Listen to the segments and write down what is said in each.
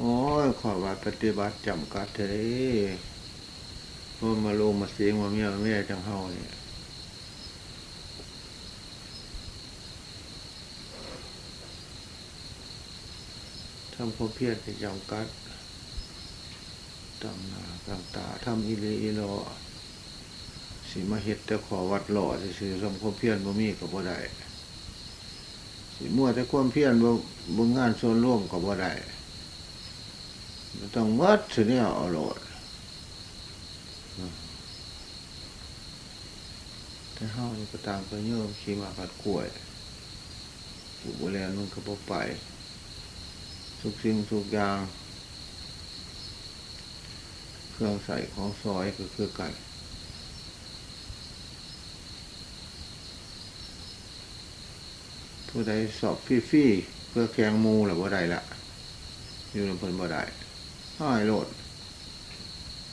โอ้ยขอว่าปฏิบัติจำกัดเถอะพราะมาลงมาเสียงมาเมียมาแม่จังเฮาเนี่ยทำความเพียรในจำกัดตั้งหน้าตั้งตาทำอิเลอิโลสิมาเฮ็ดแต่ขอวัดหล่อซื่อๆทำความเพียรบ่มีกับบ่ได้สิมั่วแต่ความเพียรบ่บ่งานส่วนร่วมกับบ่ได้ มันต้องวัดสิเนี่ยเอาโหลดแต่เฮานี่ก็ตามไปโยมขี่มากัดกล้วยผู้บริแลนมันก็บ่ไปทุกสิ่งทุกอย่าง เครื่องใส่ของซอยก็คือกันผู้ใดสอบฟี่ๆเพื่อแข่งมูหรือว่าใดละอยู่ในเพิ่นบ่ได้ ห้อยโลด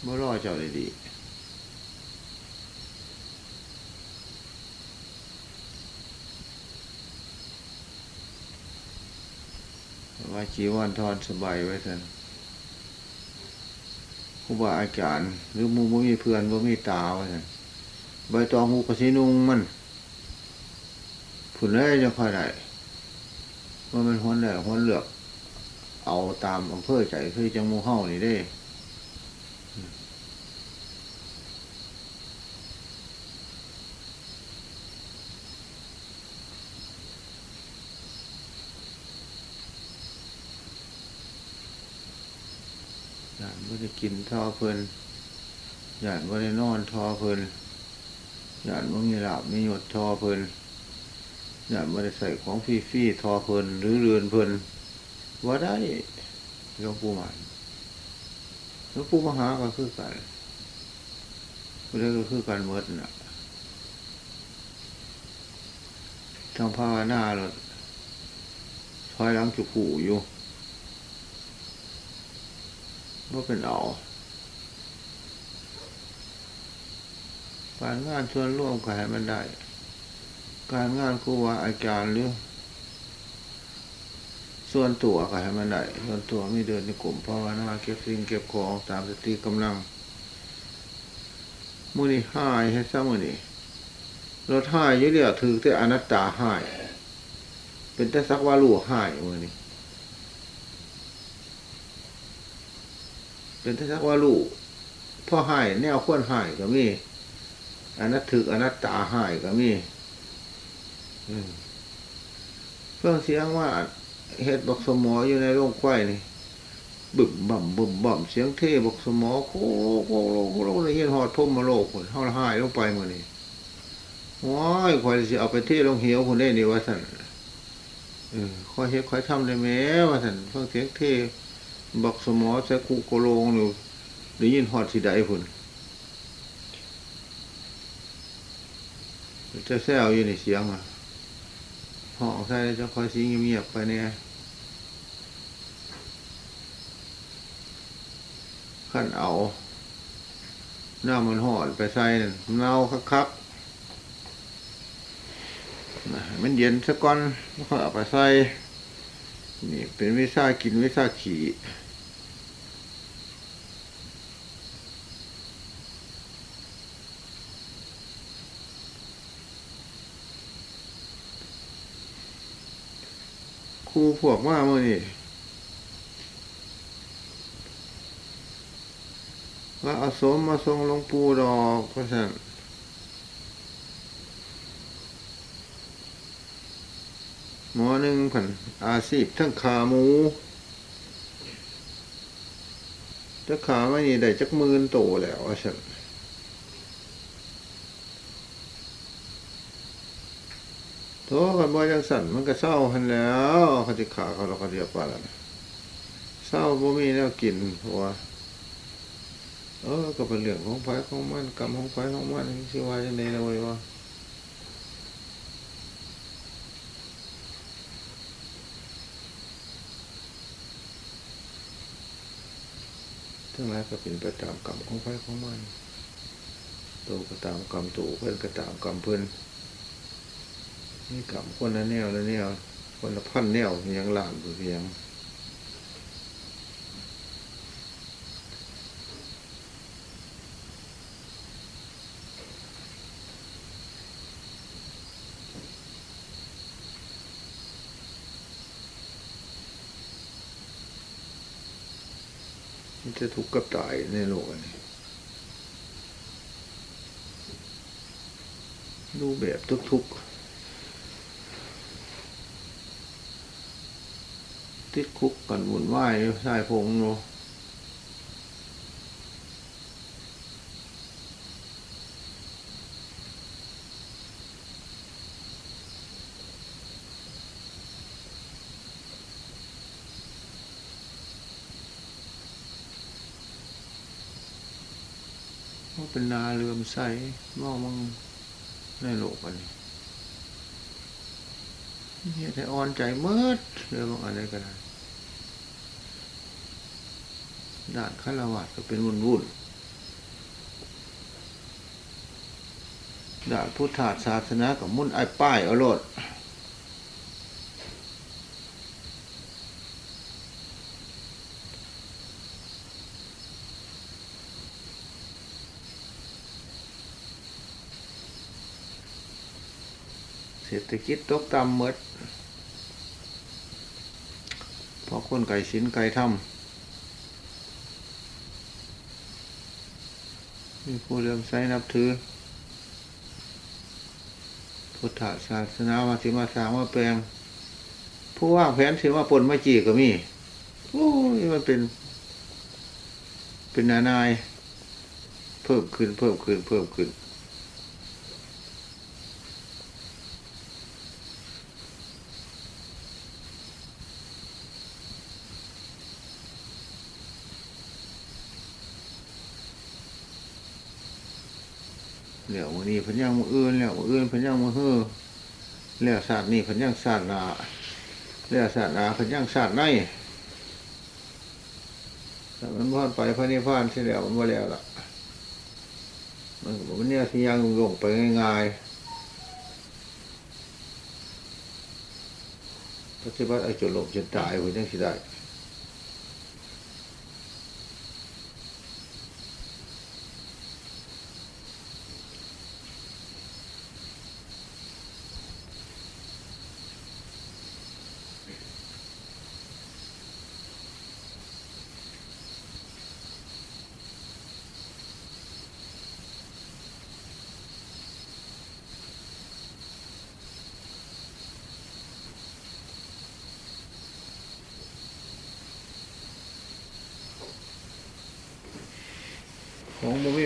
บ่รอเจ้าได้ดีว่าจีวันทอนสบายไว้ท่านครูบาอาจารย์หรือมูบ่มีเพื่อนบ่มีตาไว้ท่านใบตองหูกระสีนุงมันผุนเลยจะค่อยได้ว่ามันหวนได้หวนเหลือก เอาตามอำเภอใจคือจังมูเฮ้านี่ได้อยากไม่ได้กินท่อเพลินอยากไม่ได้นอนท่อเพลินอยากไม่มีหลับมีหยดท่อเพลินอยากไม่ได้ใส่ของฟรี่ๆท่อเพลินหรือเรือนเพลิน ว่าได้หลวงปู่มันหลวงปู่มหาก็คือกันเรื่องก็คือกันเมดน่ะทางภาวนาเราถอยหลังจุกูอยู่ว่าเป็นเอาการงานชวนร่วมกันให้มันได้ การงานครูบาอาจารย์หรือ ส่วนตัวก็ให้มันได้ส่วนตัวม่เดินในกลุ่มภาวนาเก็บสิ่งเก็บของตามสติกำลังมือนี่หายให้ซะมือนี่รถหายอยุ่เดียวถือแต่อนัตตาหายเป็นแต่สักว่าลูกหายมือนี่เป็นทัศว่าลูกพ่อหายแนวข้นหายก็มีอนัตถึกอนัตตาหายก็มีเพื่องเสียงว่า เห็ดบกสมออยู่ในโรงควายนี่บึมบ่มบึมบ่มเสียงเท่บกสมอโคโคโลโคโลเลยเห็นหอดทุ่มมาโลกคนเท่าหายลงไปมือนี่ว้ายคอยสิเอาไปเท่ลงเหี่ยวคนได้นี่ว่าสันเออคอยเฮ็ดคอยทำได้แม้ว่าสันเพื่งเสียงเท่บักสมอใส่คุโกโลงอยู่ได้ยินฮอดสิได้พุ่นจะแซวอยู่ในเสียงอะ ห้องใส่จะคอยสิเงียบๆไปเนี่ยขั้นเอาหน้ามันหอดไปใส่นั่นเน่าคักๆมันเย็นสักก้อนค่อยเอาไปใส่นี่เป็นวิชากินวิชาขี่ ครูพวกว่ามื่อนี่ว่าอาสมมาทรงหลวงปู่ดอกพระสันหมอหนึ่งผันอาชีพทั้งขาหมูถ้าขาไม่นี่ได้จักมืนโตแล้วว่าฉัน โทษกันบ่จังสั่นมันก็เศร้าหันแล้วเขาจะขาเขาเราก็เรียบว่าแล้วนะเศร้าบ่มีแนวกินเพราะว่าเออก็เป็นเรื่องของไฟของมันกรรมของไฟของมันสิว่าจังได๋นเว้ยว่าทั้งหลายก็เป็นไปตามกรรมของไฟของมันโตก็ตามกรรมโตเพื่อนก็ตามกรรมเพื่อน นี่กลับคนละแนวละแนวคนละพันแนวยังหลานอยู่เพียงจะทุกข์กับตายในโลกนี้ดูแบบทุกๆ ติดคุกกันวุ่นวายใช่พงโนว่าเป็นนาเรือมใสมองมังในโลกอันนี้เฮ็ดให้อ่อนใจเมิดเรื่องบางอะไรก็ได้ ด่านฆราวาสก็เป็นวุ่นวุ่นด่านพุทธศาสนากับมุ่นไอ้ป้ายเอาโลดเศรษฐกิจตกต่ำหมดเพราะคนไก่สินไก่ทำ มีผู้เลื่อมใสนับถือ พุทธศาสนามาสิมาสางมาแปลง ผู้ว่าแผนสิมาปนมาจีก็มี โอ้ยมันเป็น เป็นนานาย เพิ่มขึ้นเพิ่มขึ้นเพิ่มขึ้น เหลียววันนี้เพันยังมืออื่นแล้วมืออื่นพันยังมือเฮือแล้วศาสตร์นี่พันยังศาสตร์นาแล้วศาสตร์นาพันยังศาสตร์ในแต่มันพอดไปพระนิพพานที่แล้วมันว่าแล้วล่ะมันมันเนี่ยที่ยังลงไปง่ายๆปฏิบัติไอ้จุดลบจนตายคนยังสิได้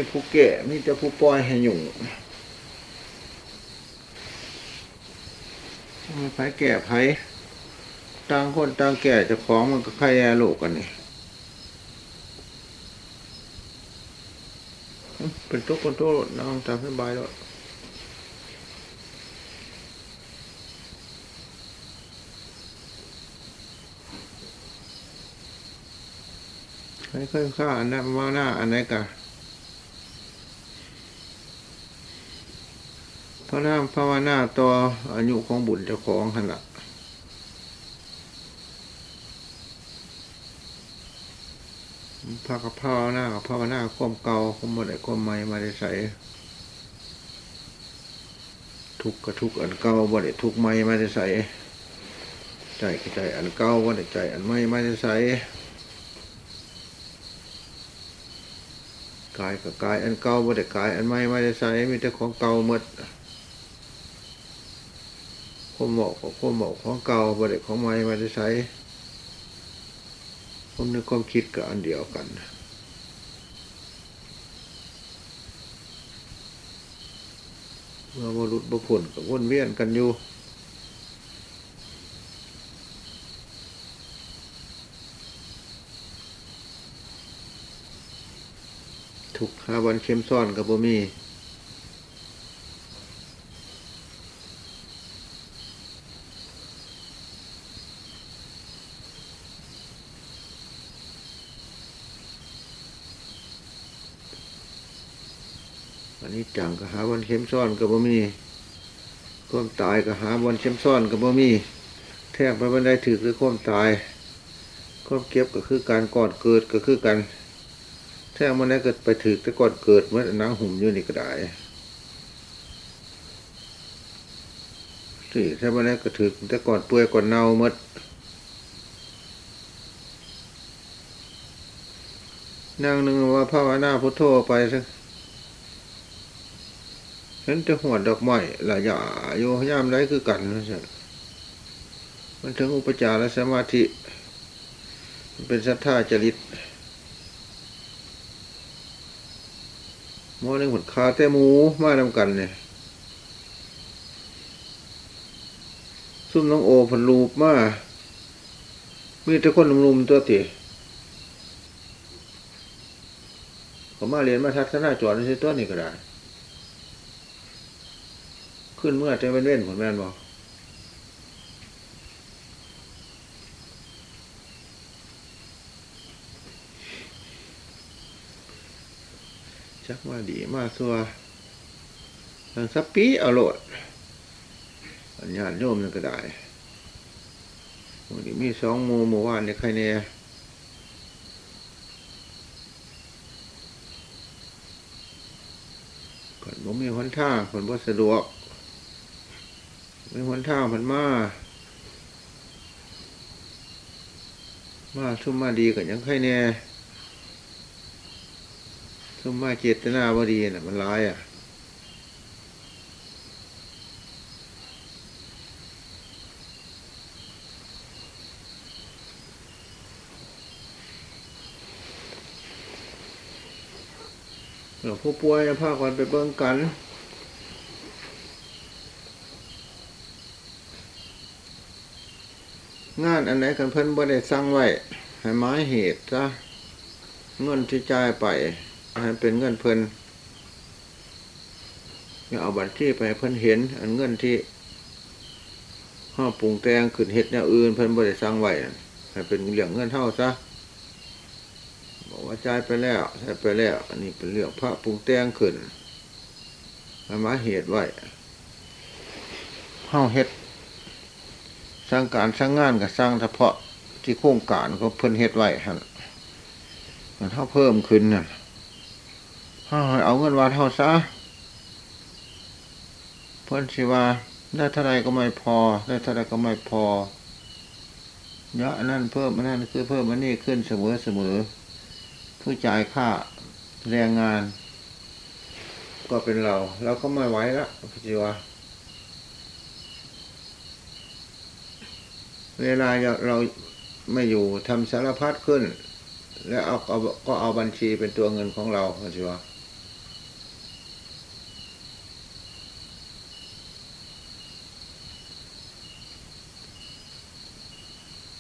ผู้แก่มีแต่ผู้ปล่อยให้หยุ่งไม่ไผแก่ไผต่างคนต่างแก่จะของมันก็ใครแย่โลกกันนี่เป็นตัวคนโตรถน้องตามสบายแล้วใครเคยฆ่าอันนั้นมาหน้าอันไหนกัน พระนามภาวนาต่ออายุของบุญเจ้าของหันละพระกับภาวนากับภาวนาความเก่าความบ่ได้ความใหม่มาได้ใส่ทุกข์กับทุกข์อันเก่าบ่ได้ทุกข์ใหม่มาได้ใส่ใจกับใจอันเก่าบ่ได้ใจอันใหม่มาได้ใส่กายกับกายอันเก่าบ่ได้กายอันใหม่มาได้ใส่มีแต่ของเก่าหมด ความเหมาะของความเหมาะของเก่าบ่ได้ของใหม่มาได้ใช้ผมในความคิดกับอันเดียวกันเมื่อมรุษบุผลกับวนเวียนกันอยู่ทุกหาวันเข้มซ่อนกับบ่มี อันนี้จังก็ หาวันเข้มซ่อนกับบ่มีความตายก็หาวันเข้มซ่อนกับบ่มีแทบไปบันไดถือคือความตายความเก็บก็คือการก่อนเกิดก็คือกันแทบมันได้เกิดไปถือแต่ก่อนเกิดเมื่อนังหุ่มอยู่นี่ก็ได้สิแทบมันได้ก็ถือแต่ก่อนเปื่อยก่อนเน่าหมดนางหนึ่งว่าภาวนาพุทโธไปสัก เห็นจะหัวดอกไม้ละหยาโยยามไรคือกันนะจ๊ะมันถึงอุปจารสมาธิเป็นศรัทธาจริตมอนึงผลคาแต่หมูมานำกันเนี่ยซุ่มน้องโอผลรูปมามีแต่คนลุมๆตัวตีผมมาเรียนมาทัศนาจอดในตัวนี้ก็ได้ ขึ้นเมื่อจะเป็นเล่นผลแม่นบอกจักมาดีมาสัวทางสัปปีเอาโลดอันญาติโยมนั่นก็ได้วันนี้มีสองโมหมู่ว่านในใครเนี่ยก่อนผมมีหนทางผลบ่สะดวก มีหนทางผลมา มาชุ่มมาดีกันยังใครเนี่ยชุ่มมาเจตนาบดีน่ะ มันร้ายอะหลวงผู้ป่วยพากันไปเบิ่งกัน งาน อันไหนกันเพิ่นบ่ได้สั่งไว้ให้หมายเหตุซะเงินที่จ่ายไปให้เป็นเงินเพิ่นอย่าเอาบัตรที่ไปเพิ่นเห็น อันเงินที่ห้าปรุงแต่งขึ้นเฮ็ดแนวอื่นเพิ่นบ่ได้สั่งไว้ให้เป็นเรื่องเงินเท่าซะบอกว่าจ่ายไปแล้วจ่ายไปแล้ว อันนี้เป็นเรื่องพระปรุงแต่งขึ้นมามาเหตุไว้เฮาเฮ็ด สร้างการสร้างงานกับสร้างเฉพาะที่โครงการเขาเพิ่นเฮ็ดไว้ฮะมันเท่าเพิ่มขึ้นน่ะเฮาเอาเงินวัดเท่าซะเพิ่นสิว่าได้เท่าไรก็ไม่พอ ได้เท่าไรก็ไม่พอเยอะนนั้นเพิ่มนนั้นคือเพิ่มอันนี้ขึ้นเสมอเสมอผู้จ่ายค่าแรงงาน ก็เป็นเรา เราก็ไม่ไหวล้วพี่วะ เวลาเราไม่อยู่ทำสารพัดขึ้น แล้วเอาเอาก็เอาบัญชีเป็นตัวเงินของเราพี่วะ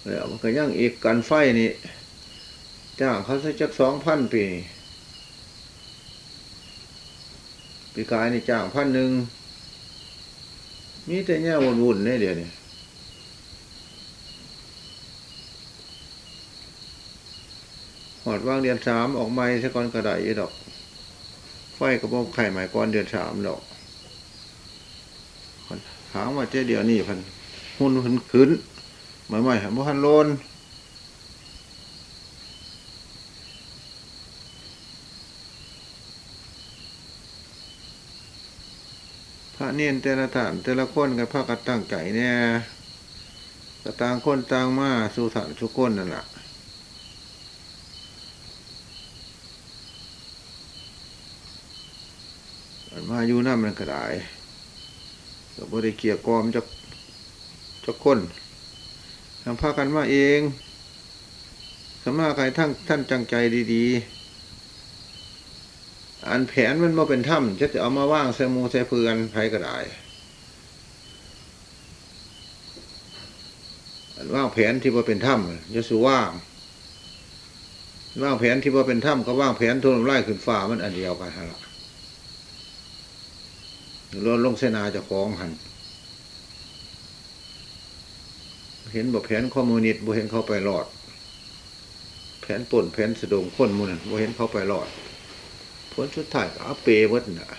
แล้วมันก็ยังอีกการไฟนี่จ้างเขาสักจักสองพันปีปีกายนี่จ้างพันหนึ่งมีแต่เนี่ยวุ่นๆเนี่ยเดี๋ยวนี้หอ ดว่างเดือนสามออกไม้สะก่อนกระไดดอก ไฟกระบอกไข่หมายก้อนเดือนสามดอกถามว่าเจ๊เดียวนี่พันหุ่นขึ้นขึ้นใหม่ๆหันบ่หันโลนพระเนียนแต่ละฐานแต่ละคนกับพระกัตั้งใจเนี่ยกระต่างคนต่างมาสู่ฐานสุก้นนั่นแหละ มาอยู่น้ำมันกระไดก็บริเกียกอมจะจะคนทำพากันมาเองสมาใครทั้งท่านจังใจดีๆ อันแผนมันมาเป็นถ้ำจะจะเอามาว่างใส่มูใส่เพื่อนไผก็ได้อันว่างแผนที่ว่าเป็นถ้ำจะสูว่างว่างแผนที่ว่าเป็นถ้ำก็ว่างแผนทุ่นไล่ขึ้นฟ้ามันอันเดียวกันฮะละ ลดลงเสนาจะคล้องหันเห็นบอกแผนคอมมิวนิสต์บ่เห็นเขาไปรอด แผนป่นแผนสะดงคนมูนันบ่เห็นเขาไปรอดผลสุดท้ายอาเปวัดน่ะ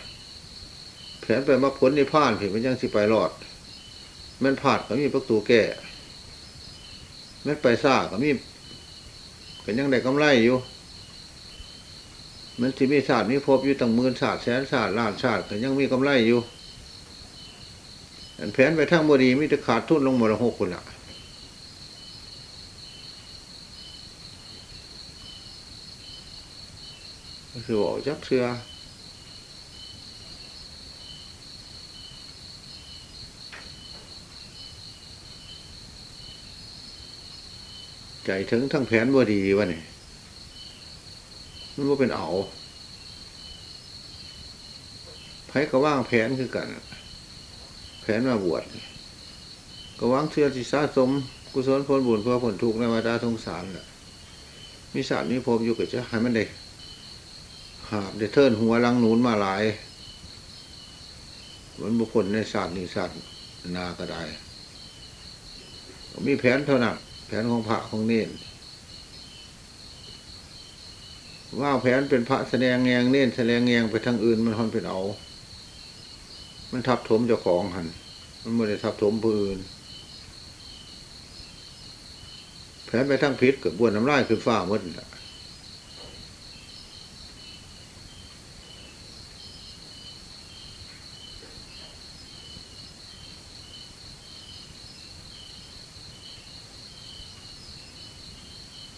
แผนไปมาผลในผ่านเห็นมันยังสิไปรอดม่นผาดก็มีประตูแก่ม่นไปซ่าก็มีก็ยังได้กำไรอยู่ มันที่มีศาสตร์มีพบอยู่ตั้งหมื่นศาสตร์แสนศาสตร์ล้านศาสตร์ก็ยังมีกำไรอยู่อันแผนไปทั้งบดีมิจะขาดทุนลงหมดละหกคนละคือบอกจักเสือใจถึงทั้งแผนบดีวะเนี่ย มันว่าเป็นเอาไผก็ว่างแผนคือกัน แผนมาบวชก็วางเชื่อที่สะสม กุศลผลบุญเพื่อผลทุกข์ในวัฏสงสารแหละมีศาสตร์มีพบอยู่กับจะให้มันได้หาบได้เทินหัวลังนุนมาหลายมันบุคคลในศาสตร์นี่ศาสตร์นาก็ได้มีแผนเท่านั้นแผนของพระของเนน ว่าแผนเป็นพระแสดงแงงเน้นแสดงแงงไปทางอื่นมันทนเป็นเอา มันทับถมเจ้าของหันมันไม่ได้ทับถมผู้อื่นแผนไปทางพิษกับบวนน้ำลายคือฟ้ามืด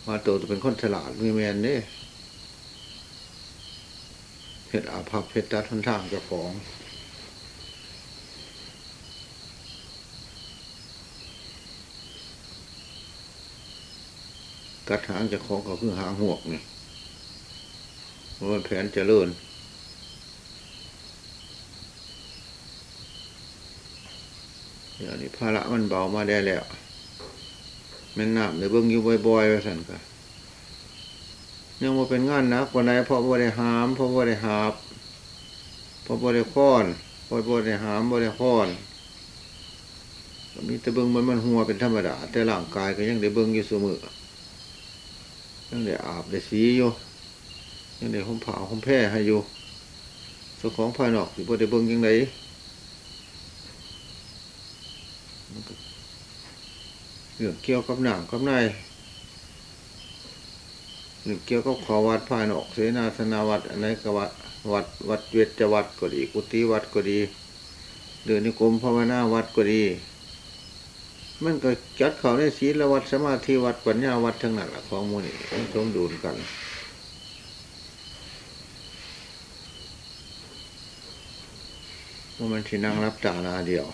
มาโตจะเป็นคนฉลาดมีแมนเนี่ย เพชรอาภัพเพชรตัดทนทางเจ้าของ กัดหางเจ้าของก็คือหางหวกนี่มันแผนเจริญอย่างนี้ภาระมันเบามาได้แล้วแม่นน้ำในเบื้องอยู่บ่อยๆว่าสันกัน ยังว่าเป็นงานนักวันไหนพราะว่าได้หามพราะว่าได้หาบพราะว่าได้ค้อนพราะว่าได้หามว่าได้ค้อนมีแต่เบิงมันมันหัวเป็นธรรมดา แต่ร่างกายก็ยังได้เบิงอยู่เสมอยังได้อาบได้สีอยู่ยังได้ห่มผ้าห่มแพร่ให้อยู่สของภายนอกสิบ่ได้เบิงยังไงเรื่องเกี่ยวกับหนังกับใน เกี่ยวกับขอวัดภายนอกเสนาสนาวัดอันไหนก็วัดวัดวัดเวชวัดก็ดี กุฏิวัดก็ดี เดินนิคมภาวนาวัดก็ดี มันก็จัดเขาในศีลวัดสมาธิวัดปัญญาวัดทั้งนั้นแหละของมูนี่ต้องสมดุลกันว่ามันที่นั่งรับจานาเดียว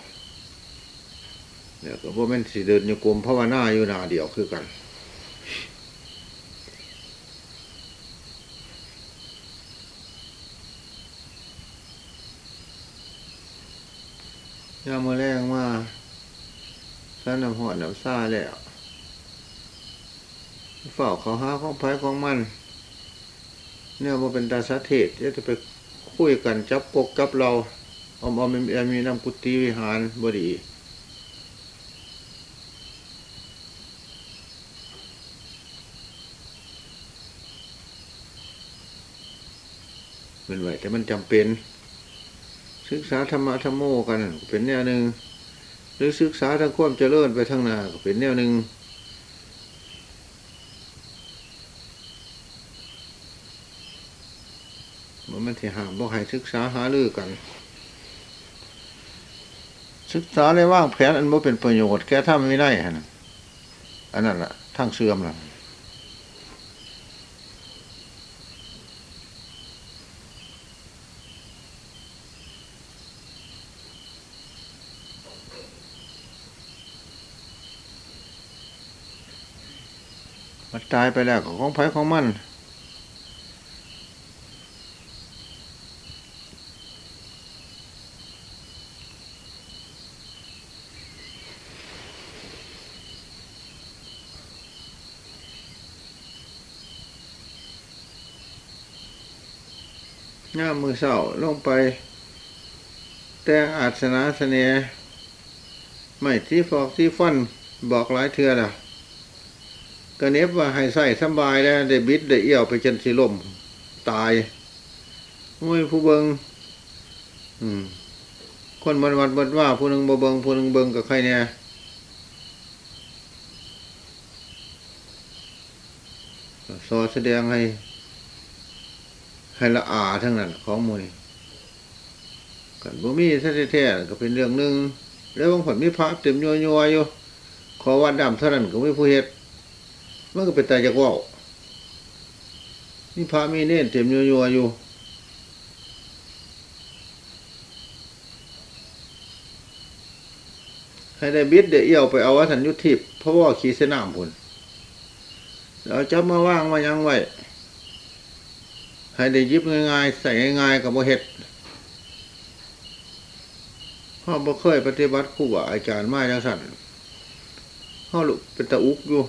เนี่ยก็ว่ามันสิเดินโยกรมภาวนาอยู่นาเดียวคือกัน ยามมือแรงมาถ้าน้ำหอดน้ำซ่าแล้วเฝ้าเขาหาของไผ่ของมัน เนี่ยมันเป็นตาสาเทศจะไปคุยกันจับกกจับเราอาเอามีมีน้ำกุฏิวิหารบดีเป็นไหวแต่มันจำเป็น ศึกษาธรรมะธรรมโมกันเป็นแนวหนึ่งหรือศึกษาทางความเจริญไปทางหน้าก็เป็นแนวหนึ่งมันมันที่หามบอกให้ศึกษาหาลือกัน ศึกษาเลยว่างแผนอันบ่เป็นประโยชน์แก่ถ้าไม่ได้ฮะอันนั้นแหละทางเสื่อมล่ะ ตายไปแล้วของไผของมัน หน้ามือเศร้าลงไป แต่งอาสนะเสน่ห์ไม่ที่ฟอกที่ฟันบอกหลายเทือแล้ว ก็เน็บว่าให้ใส่สบายแล้วได้บิดได้เอี่ยวไปจนสิลมตายมุ้ยผู้เบิงอืม คนมันวัดบัดว่าผู้หนึ่งบ่เบิงผู้หนึ่งเบิงกับใครเนี่ยสอแสดงให้ให้ละอาทั้งนั้นของมวยกันบ่มีแท้ๆก็เป็นเรื่องหนึ่งแล้วบางผลมีพระเต็มยัวยัวอยู่ขอวัดดำเท่านั้นก็ไม่ผู้เหตุ มันก็เป็นตายจากว่านี่พามีเน่นเต็มยัวยัวอยู่ ให้ได้บิดเดี๋ยวเอี่ยวไปเอาวัฒนยุทธิพเพราะว่าขีเสนามพุนเราจะมาว่างมายังไว้ให้ได้ยิบง่ายๆใส่ง่ายๆกับบ่เฮ็ดพ่อบ่เคยปฏิบัติครูบาอาจารย์มาจังสันพ่อลุกเป็นตะอุกอยู่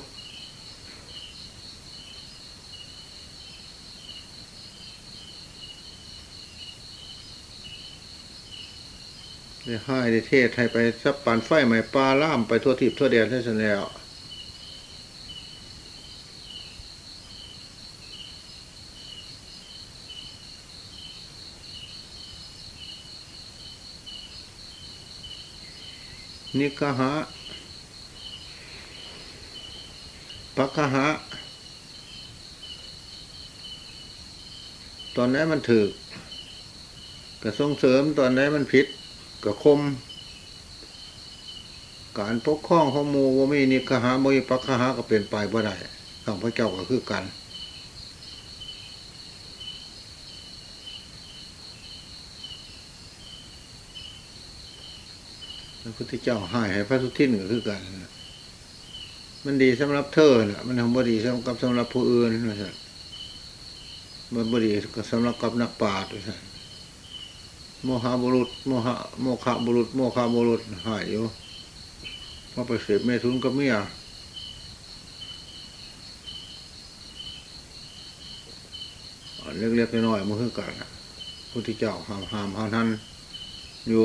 ได้ให้ได้เทศให้ไปสับปานไฟใหม่ปลาล่ามไปทั่วทิพย์ทั่วแดนให้สันแล้วนิกหะปักหะตอนไหนมันถือกก็ส่งเสริมตอนไหนมันผิด ก็คม การปกครองของมูว่ามีนิกหะบ่มีปักหะก็เป็นไปบ่ได้ข้างพระเจ้าก็คือกัน พระพุทธเจ้าให้ให้พระสุทินก็คือกัน มันดีสำหรับเธอแหละมันทำบ่ดีสำหรับสำหรับผู้อื่นนะสันมันบ่ดีก็สำหรับกับนักปราชญ์นะสัน โมหะบุรุษโมหะโมฆะบุรุษโมฆะบุรุษหายอยู่พราไปเสพเมทุนกับเมียเล็กๆน้อยๆมันคือกันน่ะพระพุทธเจ้าห้ามห้ามห้ามทันอยู่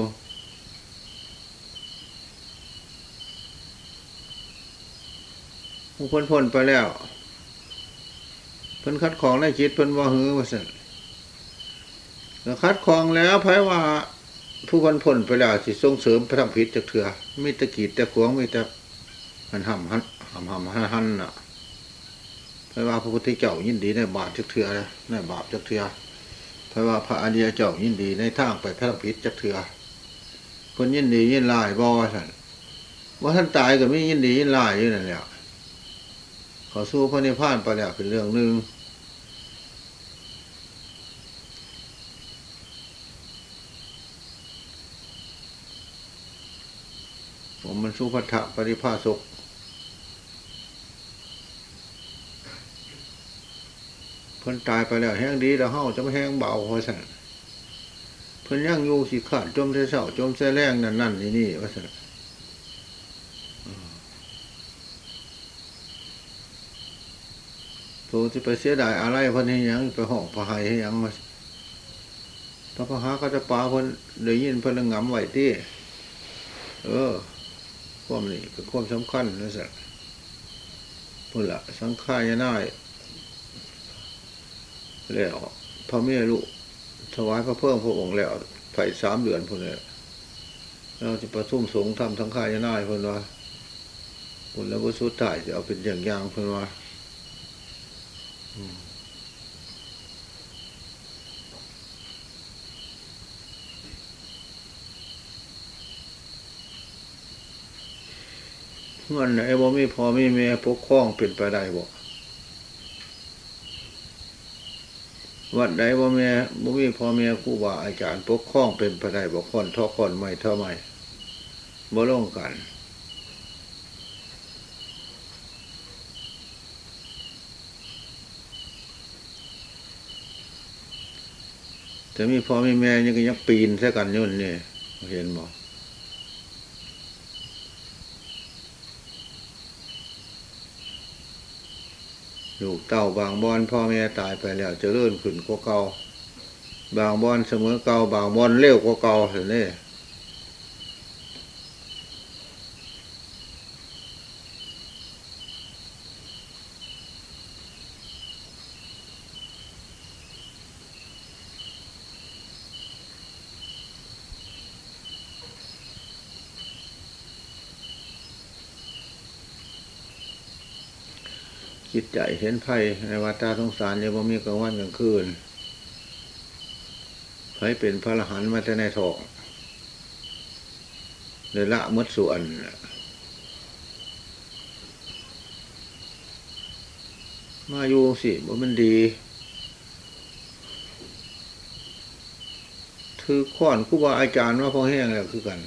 ผู้พ้นพ้นไปแล้ว เพิ่นคัดของในจิตเพิ่นว่าหือว่าสั่นแล้วคัดของแล้วไผว่าผู้เพ้นพ้นไปแล้วสิส่งเสริมพระธรรมผิดจากเถื่อมีตะกีดแต่ขวงมีแต่หันหำหันหำหำหันหันน่ะไผว่าพระพุทธเจ้ายินดีในบาปจากเถื่อนะในบาปจากเถื่อไผว่าพระอริยเจ้ายินดีในทางไปพระธรรมผิดจากเถื่อคนยินดียินลายบ่ว่าสั่นว่าท่านตายก็ไม่ยินดียินลายอยู่นั่นแหละขอสู้พระนิพพานไปแล้วเป็นเรื่องหนึ่งผมมัน สู้พัทธปริภาสกเพิ่นตายไปแล้วแห้งดีแล้วเฮาจะไม่แห้งเบาเพราะสั่นเพิ่นย่างอยู่สิขาดจมเสเสาจมเสแรงนั่นนั่นนี่นี่ว่าสั่นตัวที่ไปเสียดายอะไรเพันให้ยังไปห้องพายให้ยังมาพระพหาก็จะปาเพิ่นได้ยินเพิ่นระงำไหวที่ เออ ความนี่คือความสำคัญนะสักพุ่นละสังขายน่ายแล้วพระเมียลูกถวายพระเพิ่มพระองค์แล้วไผ่สามเดือนพุ่นเลยเราจะประชุมสงฆ์ทำสังขายน่ายพุ่นว่าพุ่นแล้วก็สุดท้ายจะเอาเป็นอย่างยางพุ่นว่า เงินไหนบ่มีพอมีแม่ปกครองเป็นไปได้บ่วัดใดบ่แม่บ่มีพ่อแม่ครูบาอาจารย์ปกครองเป็นไปได้บ่คนท่อคนไม่เท่าไม่บ่ลงกัน แต่มีพ่อมีแม่ยังก็ยังปีนใส่กันยุ่นนี่เห็นบ่ ลูกเต่าบางบอนพ่อแม่ตายไปแล้วจะเลื่อนขึ้นกว่าเก่าบางบอนเสมอเก่าบางบอนเร็วกว่าเก่าเห็นนี่ ใจเห็นไพ่ในวาตาสงสารเนี่ยบ่มีกลางวันกลางคืนไพ่เป็นพระรหันต์มาแต่ในทองเลยละมดส่วนมาอยู่สิบ่มันดี ถือข้อนคู่บาอาจารย์ว่าพอแห้งแล้วคือกัน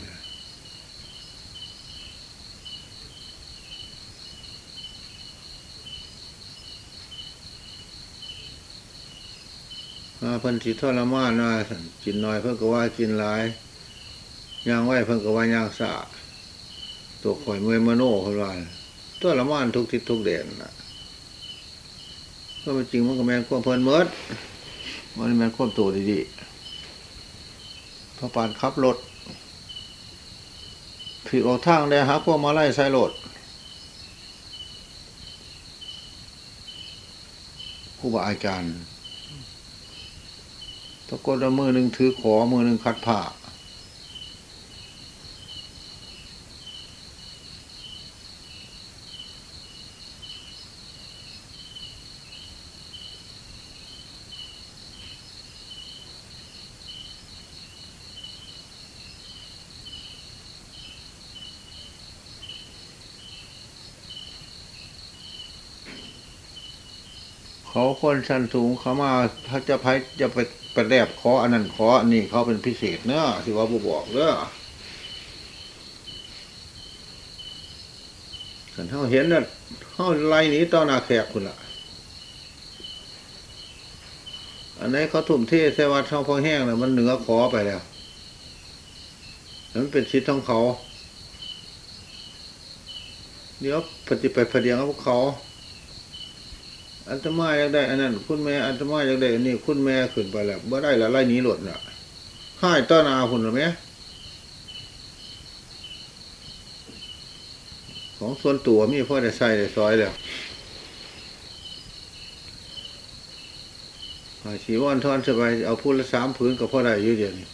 พิ่นสิทรมานว่ากินน้อยเพิ่นก็ว่ากินหลายย่างไหวเพิ่นก็ว่าย่างสะตัวข่อยเมื่อยมโนเพิ่นว่าทรมานทุกทิศทุกเด่นนะก็เป็นจริงมันก็แม่นควบเพลินเมิดมันแม่นควบตัวดีๆพระปานขับรถผิดออกทางได้หาพวกมาไล่ใส่รถครูบาอาจารย์ ตะโกนมือหนึ่งถือขอมือหนึ่งคัดผ้าเขาคนชั้นสูงเขามาถ้าจะไปจะไป ไปแลบขออันนั้นขออันนี้เขาเป็นพิเศษเนอะที่ว่าบบอกเนอะขันเขาเห็นน่ะเขาไล่นี้ต่อนาแขกคุณล่ะอันนี้เขาทุ่มเทเสวัดิ์ช่องพอแห้งเลยมันเหนือขอไปแล้วนั้นเป็นชิดของเขา เดี๋ยวปฏิไปพเดียงกับเขา อันตมาอยากได้อันนั้น คุณแม่อันตมาอยากได้อันนี้ คุณแม่ขึ้นไปแล้วเมื่อได้ละไล่นี้หลดน่ะให้ต้อนาคุณหรือไหมของส่วนตัวมีพ่อได้ใส่ได้ซอยแล้วสีวันทอนสบายเอาพูดละสามพื้นกับพ่อได้อยู่เดียวนี้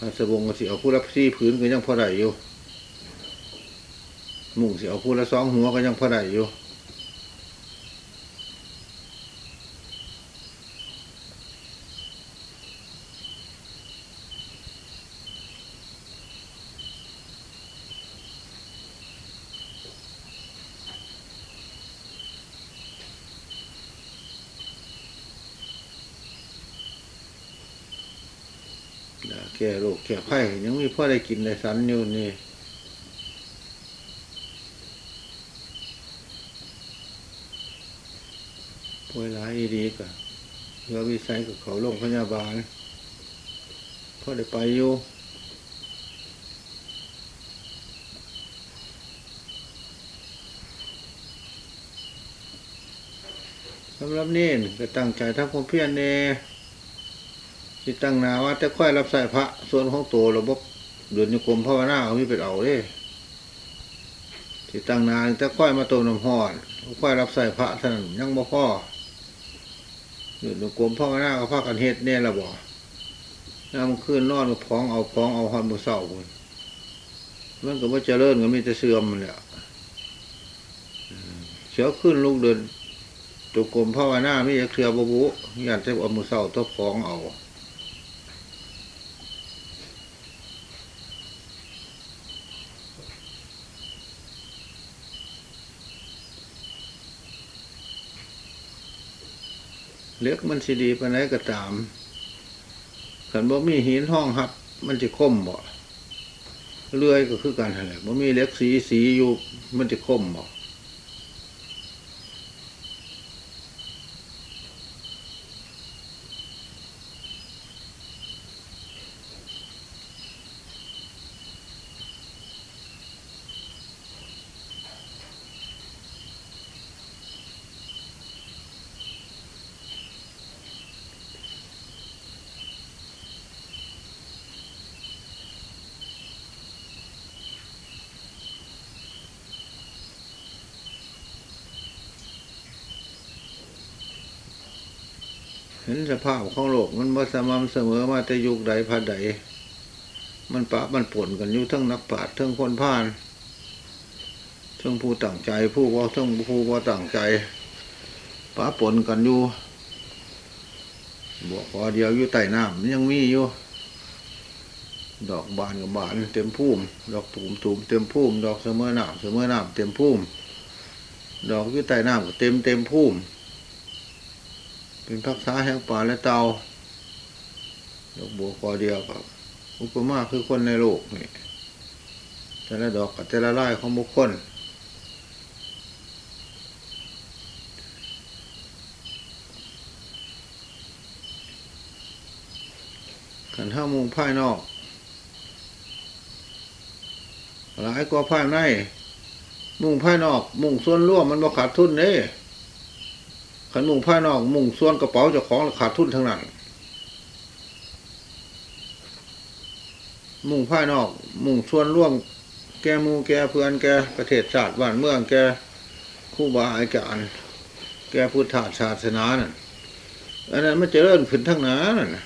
อาสบงก็สิเอาพูดละสี่พื้นก็ยังพ่อได้อยู่ มุ่งสิเอาพูดละสองหัวก็ยังพ่อได้อยู่ แก่โรคแก่ไข้ยังมีพ่อได้กินได้สันอยู่นี่ป่วยร้ายดีกะเพื่อวิสัยกับเขาโรงพยาบาลพ่อได้ไปอยู่สำหรับนี่ก็ตั้งใจทำความเพียรเนี่ ที่ตั้งนาว่าจะค่อยรับใส่พระ ส่วนของตัวระบบเดือนยุกรมภาวนาเอามีเป็นเอาเด้ที่ตั้งนาจะค่อยมาตัวน้ำหอนค่อยรับใส่พระท่านยังบ่พ่อเดือนยุกรมภาวนาก็พากันเฮ็ดเนี่ยละบ่น้ำขึ้นนอนก็พองเอาพองเอาหอนมือเศร้าคนมันก็ว่าเจริญก็มีแต่เสื่อมมันแหละเสียขึ้นลูกเดินตุกรมภาวนาไม่อยากเคลียร์บุบุยากจะเอามือเศร้าตัวพองเอา เล็กมันสิดีไปไหนก็ตามขันบ่มีหินห้องหับ มันจะคมบ่เลื่อยก็คือการอะไรบ่มีเล็กสีสีอยู่มันจะคมบ่ สภาพของโลกมันมาสม่ำเสมอมาแต่ยุคใดพาใด มันปะมันผลกันอยู่ทั้งนักปราชญ์ทั้งคนผ่านทั้งผู้ต่างใจ ผู้ว่าทั้งผู้ว่าต่างใจปะปนกันอยู่บอกพอเดียวอยู่ใต้น้ำยังมีอยู่ดอกบานกับบานเต็มพุ่มดอกตูมตูมเต็มพุ่มดอกเสมอหนามเสมอหนามเต็มพุ่มดอกอยู่ใต้น้ำก็เต็มเต็มพุ่ม เป็นพักษาแห่งป่าและเตาดอกบัวคอเดียวกับอุปมาคือคนในโลกนี่แต่ละดอกกับแต่ละไร่ของบุคคลขันห้ามุงภายนอกหลายกว่าภายใน มุ่งภายนอก มุ่งส่วนร่วมมันบ่ขาดทุนเด้ ขันมุ่งภายนอกมุ่งส่วนกระเป๋าเจ้าของขาดทุนทั้งนั้น มุ่งภายนอก มุ่งส่วนร่วม แกมูแกเพื่อนแกประเทศชาติบ้านเมืองแกคู่บาอาจารย์แกพุทธศาสนานั่นอันนั้นมันจะเริ่มขึ้นทั้งนั้นน่ะ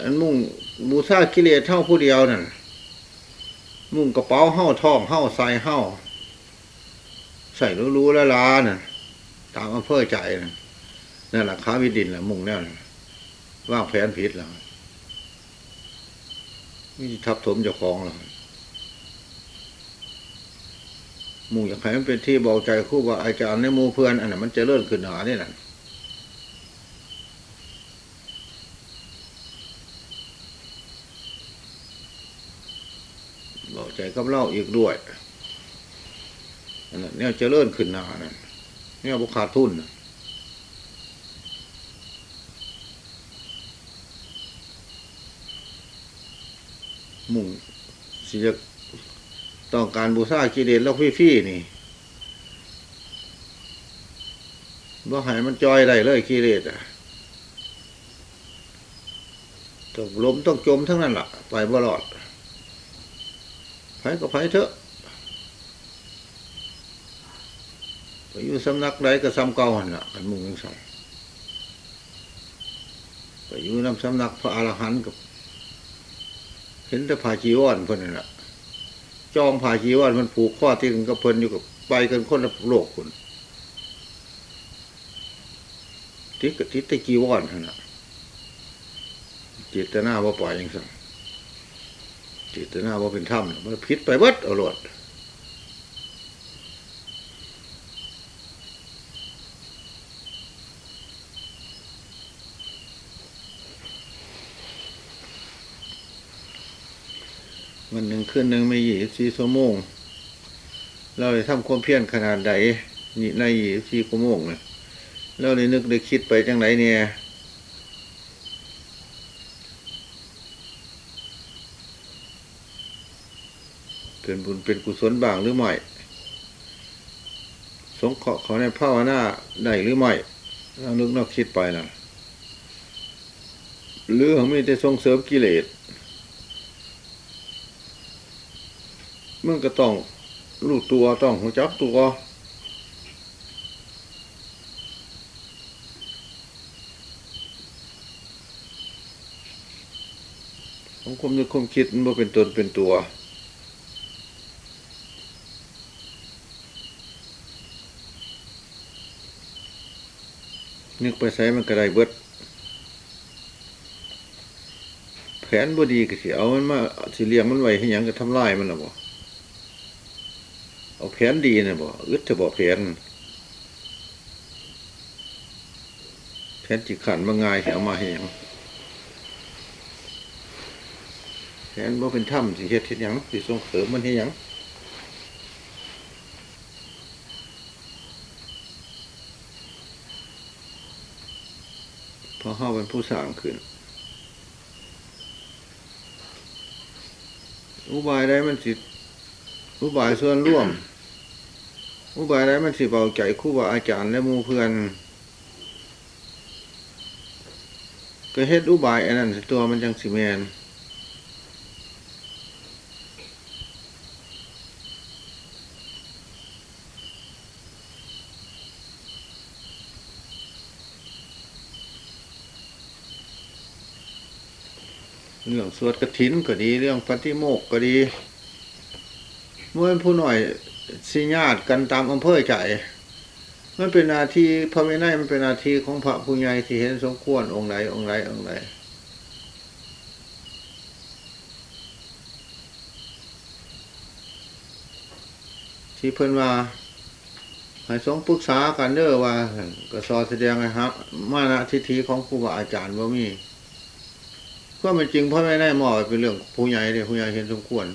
อันมุ่งบูชากิเลสเท่าผู้เดียวนั่นมุ่งกระเป๋าเห่าท่องเห่าใส่เห่า ใส่รู้ๆและลาน่ะ ตามอำเภอใจนั่นนั่นแหละค้าวิดินแหละมุ่งแน่นว่างแผนผิดแล้วมีทับถมเจ้าของแล้วมู่อยากให้มันเป็นที่เบาใจคู่ว่าอาจารย์ในหมู่เพื่อนอันนั้นมันจะเลื่อนขึ้นหนาเนี่ยนั่นเบาใจกับเล่าอีกด้วย เนี่ยจะเลื่อนขึ้นหนานั่นเนี่ยบุขาดทุนมุ่งสิจะต้องการบูชากิเลสแล้วฟี่ๆนี่ว่าให้มันจอยได้เลยกิเลสอะต้องล้มต้องจมทั้งนั้นล่ะ ไปบ่รอดไผก็ไผเถอะ ไปอยู่สำนักใดก็ซ้ำเก่าหันละกันมุ่งยังใส่ไปอยู่น้ำสำนักพระอรหันต์กับเห็นแต่ผาจีวรเพิ่นนั่นแหละจองผาจีวรมันผูกข้อที่กันกับเพิ่นอยู่กับไปกันคนละโลกคุณทิศกับทิศตะจีวรนั่นละจิตนาว่าปล่อยยังสั่งจิตนาว่าเป็นถ้ำมันพิษไปเบิดเอาหลด วันหนึ่งคืนหนึ่งไม่หยีสี่ชั่วโมง เราทำความเพียรขนาดใดนี่ในหยีสี่ชั่วโมงเนี่ยเราได้นึกได้คิดไปจังไหนเนี่ยเป็นบุญเป็นกุศลบางหรือไม่สงเคราะห์เขาในภาวนาได้หรือไม่เรานึกนอกคิดไปนะหรือเขาไม่ได้ส่งเสริมกิเลส มันก็ต้องรู้ตัวต้องหัวจักตัว ของความนึกความคิดมันเป็นตนเป็นตัวนึกไปใช้มันกระไดเบิด แผนบดีก็สิเอามันมาสิเลี้ยงมันไว้ให้ยังก็ทำลายมันหรอบ่ แผนดีนะบ่อึดจะบอกแผนแผนจิขันมาง่ายเอามาให้หยังแผนว่เป็นถ้ำสิเฮ็ดเฮ็ดหยังสิส่งเสริมมันให้หยังพอเข้าเป็นผู้สร้างขึ้นอุบายได้มันสิอุบายส่วนร่วม อุบายได้มันสิเบาใจคู่ว่าอาจารย์และมูเพื่อน ก็เฮ็ดอุบายอันนั้นตัวมันจังสิแมนเรื่องสวดกระถินก็ดี เรื่องปฏิโมกก็ดีเมื่อผู้หน่อย สิญาติกันตามอำเภอใจ มันเป็นนาทีพระไม่ได้มันเป็นนาทีของพระผู้ใหญ่ที่เห็นสมควรองค์ใดองค์ใดองค์ใดที่เพิ่นว่าให้สงปรึกษากันเด้อว่าก็สอแสดงไงครับมานะทิฏฐิของครูบาอาจารย์ว่ามีก็เป็นจริงพ่อไม่ได้มอเป็นเรื่องผู้ใหญ่เลยผู้ใหญ่เห็นสมควร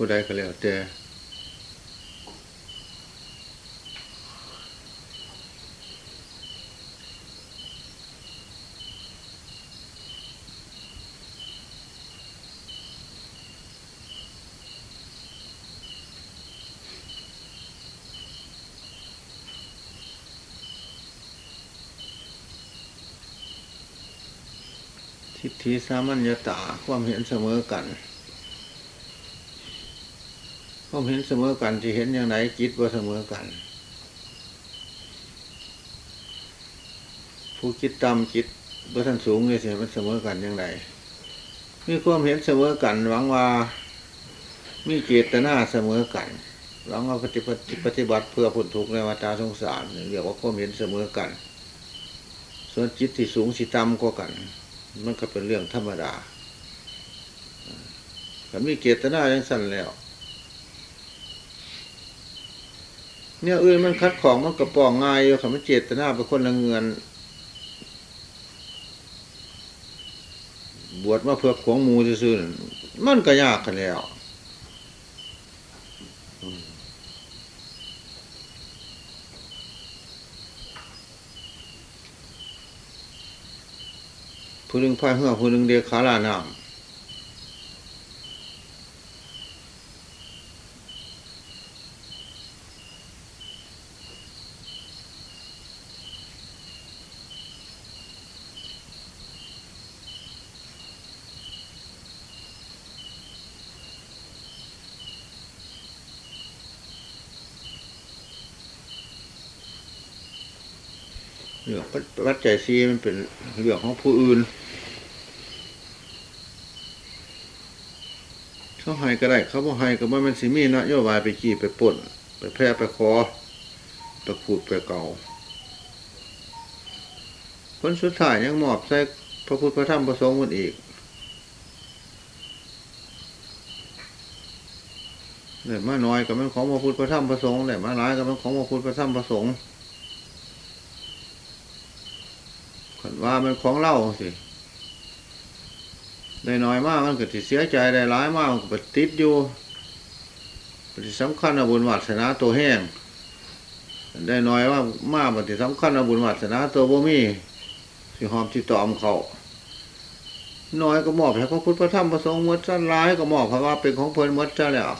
ผู้ใดก็แล้วแต่ทิฏฐิสามัญญาตาความเห็นเสมอกัน ความเห็นเสมอกันจะเห็นอย่างไรจิตว่าเสมอกัน ผู้คิดต่ำจิตว่าท่านสูงเลยสิมันเสมอกันอย่างไรมีความเห็นเสมอกัน หวังว่ามีเจตนาเสมอกันหวังว่าปฏิบัติปฏิบัติเพื่อพ้นทุกข์ในวัฏสงสารเรียกว่าความเห็นเสมอกัน ส่วนจิตที่สูงสิต่ำกว่ากัน มันก็เป็นเรื่องธรรมดาแต่มีเจตนาอย่างสั้นแล้ว เนี่ยอื่นมันคัดของมันกระป๋องง่ายอยู่ค่ะมันเจตนาเป็นคนละเงิน บวชมาเพื่อขวงมูซื่อๆมันก็ยากกันแล้วผู้หนึ่งพายเหือผู้หนึ่งเดียขาลาน้ำ เรื่องปัจจัยซีมันเป็นเรื่องของผู้อื่นเขาให้ก็ได้เขาบ่ให้ก็บ่มันสิมีนโยบายไปขี้ไปป่นไปแพร่ไปคอไปขูดไปเก่าผลสุดท้ายยังมอบใส่พระพุทธพระธรรมพระสงฆ์มันอีกเนี่ยมาน้อยก็มันของพระพุทธพระธรรมพระสงฆ์เนี่ยมาหลายก็มันของพระพุทธพระธรรมพระสงฆ์ขัน ว่ามันของเล่าสิได้น้อยมากมันก็ติเสียใจได้ร้ายมากมันก็ติดอยู่ปฏิสำคัญอบุญวัฒนาตัวแห้งได้น้อยว่ามากปฏิสำคัญอบุญวัฒนาตัวบ่มีสิหอมที่ตอมเขาน้อยก็มอบให้พระพุทธพระธรรมพระสงฆ์มดซะร้ายก็มอบเพราะว่าเป็นของเพลินมดซะแล้ว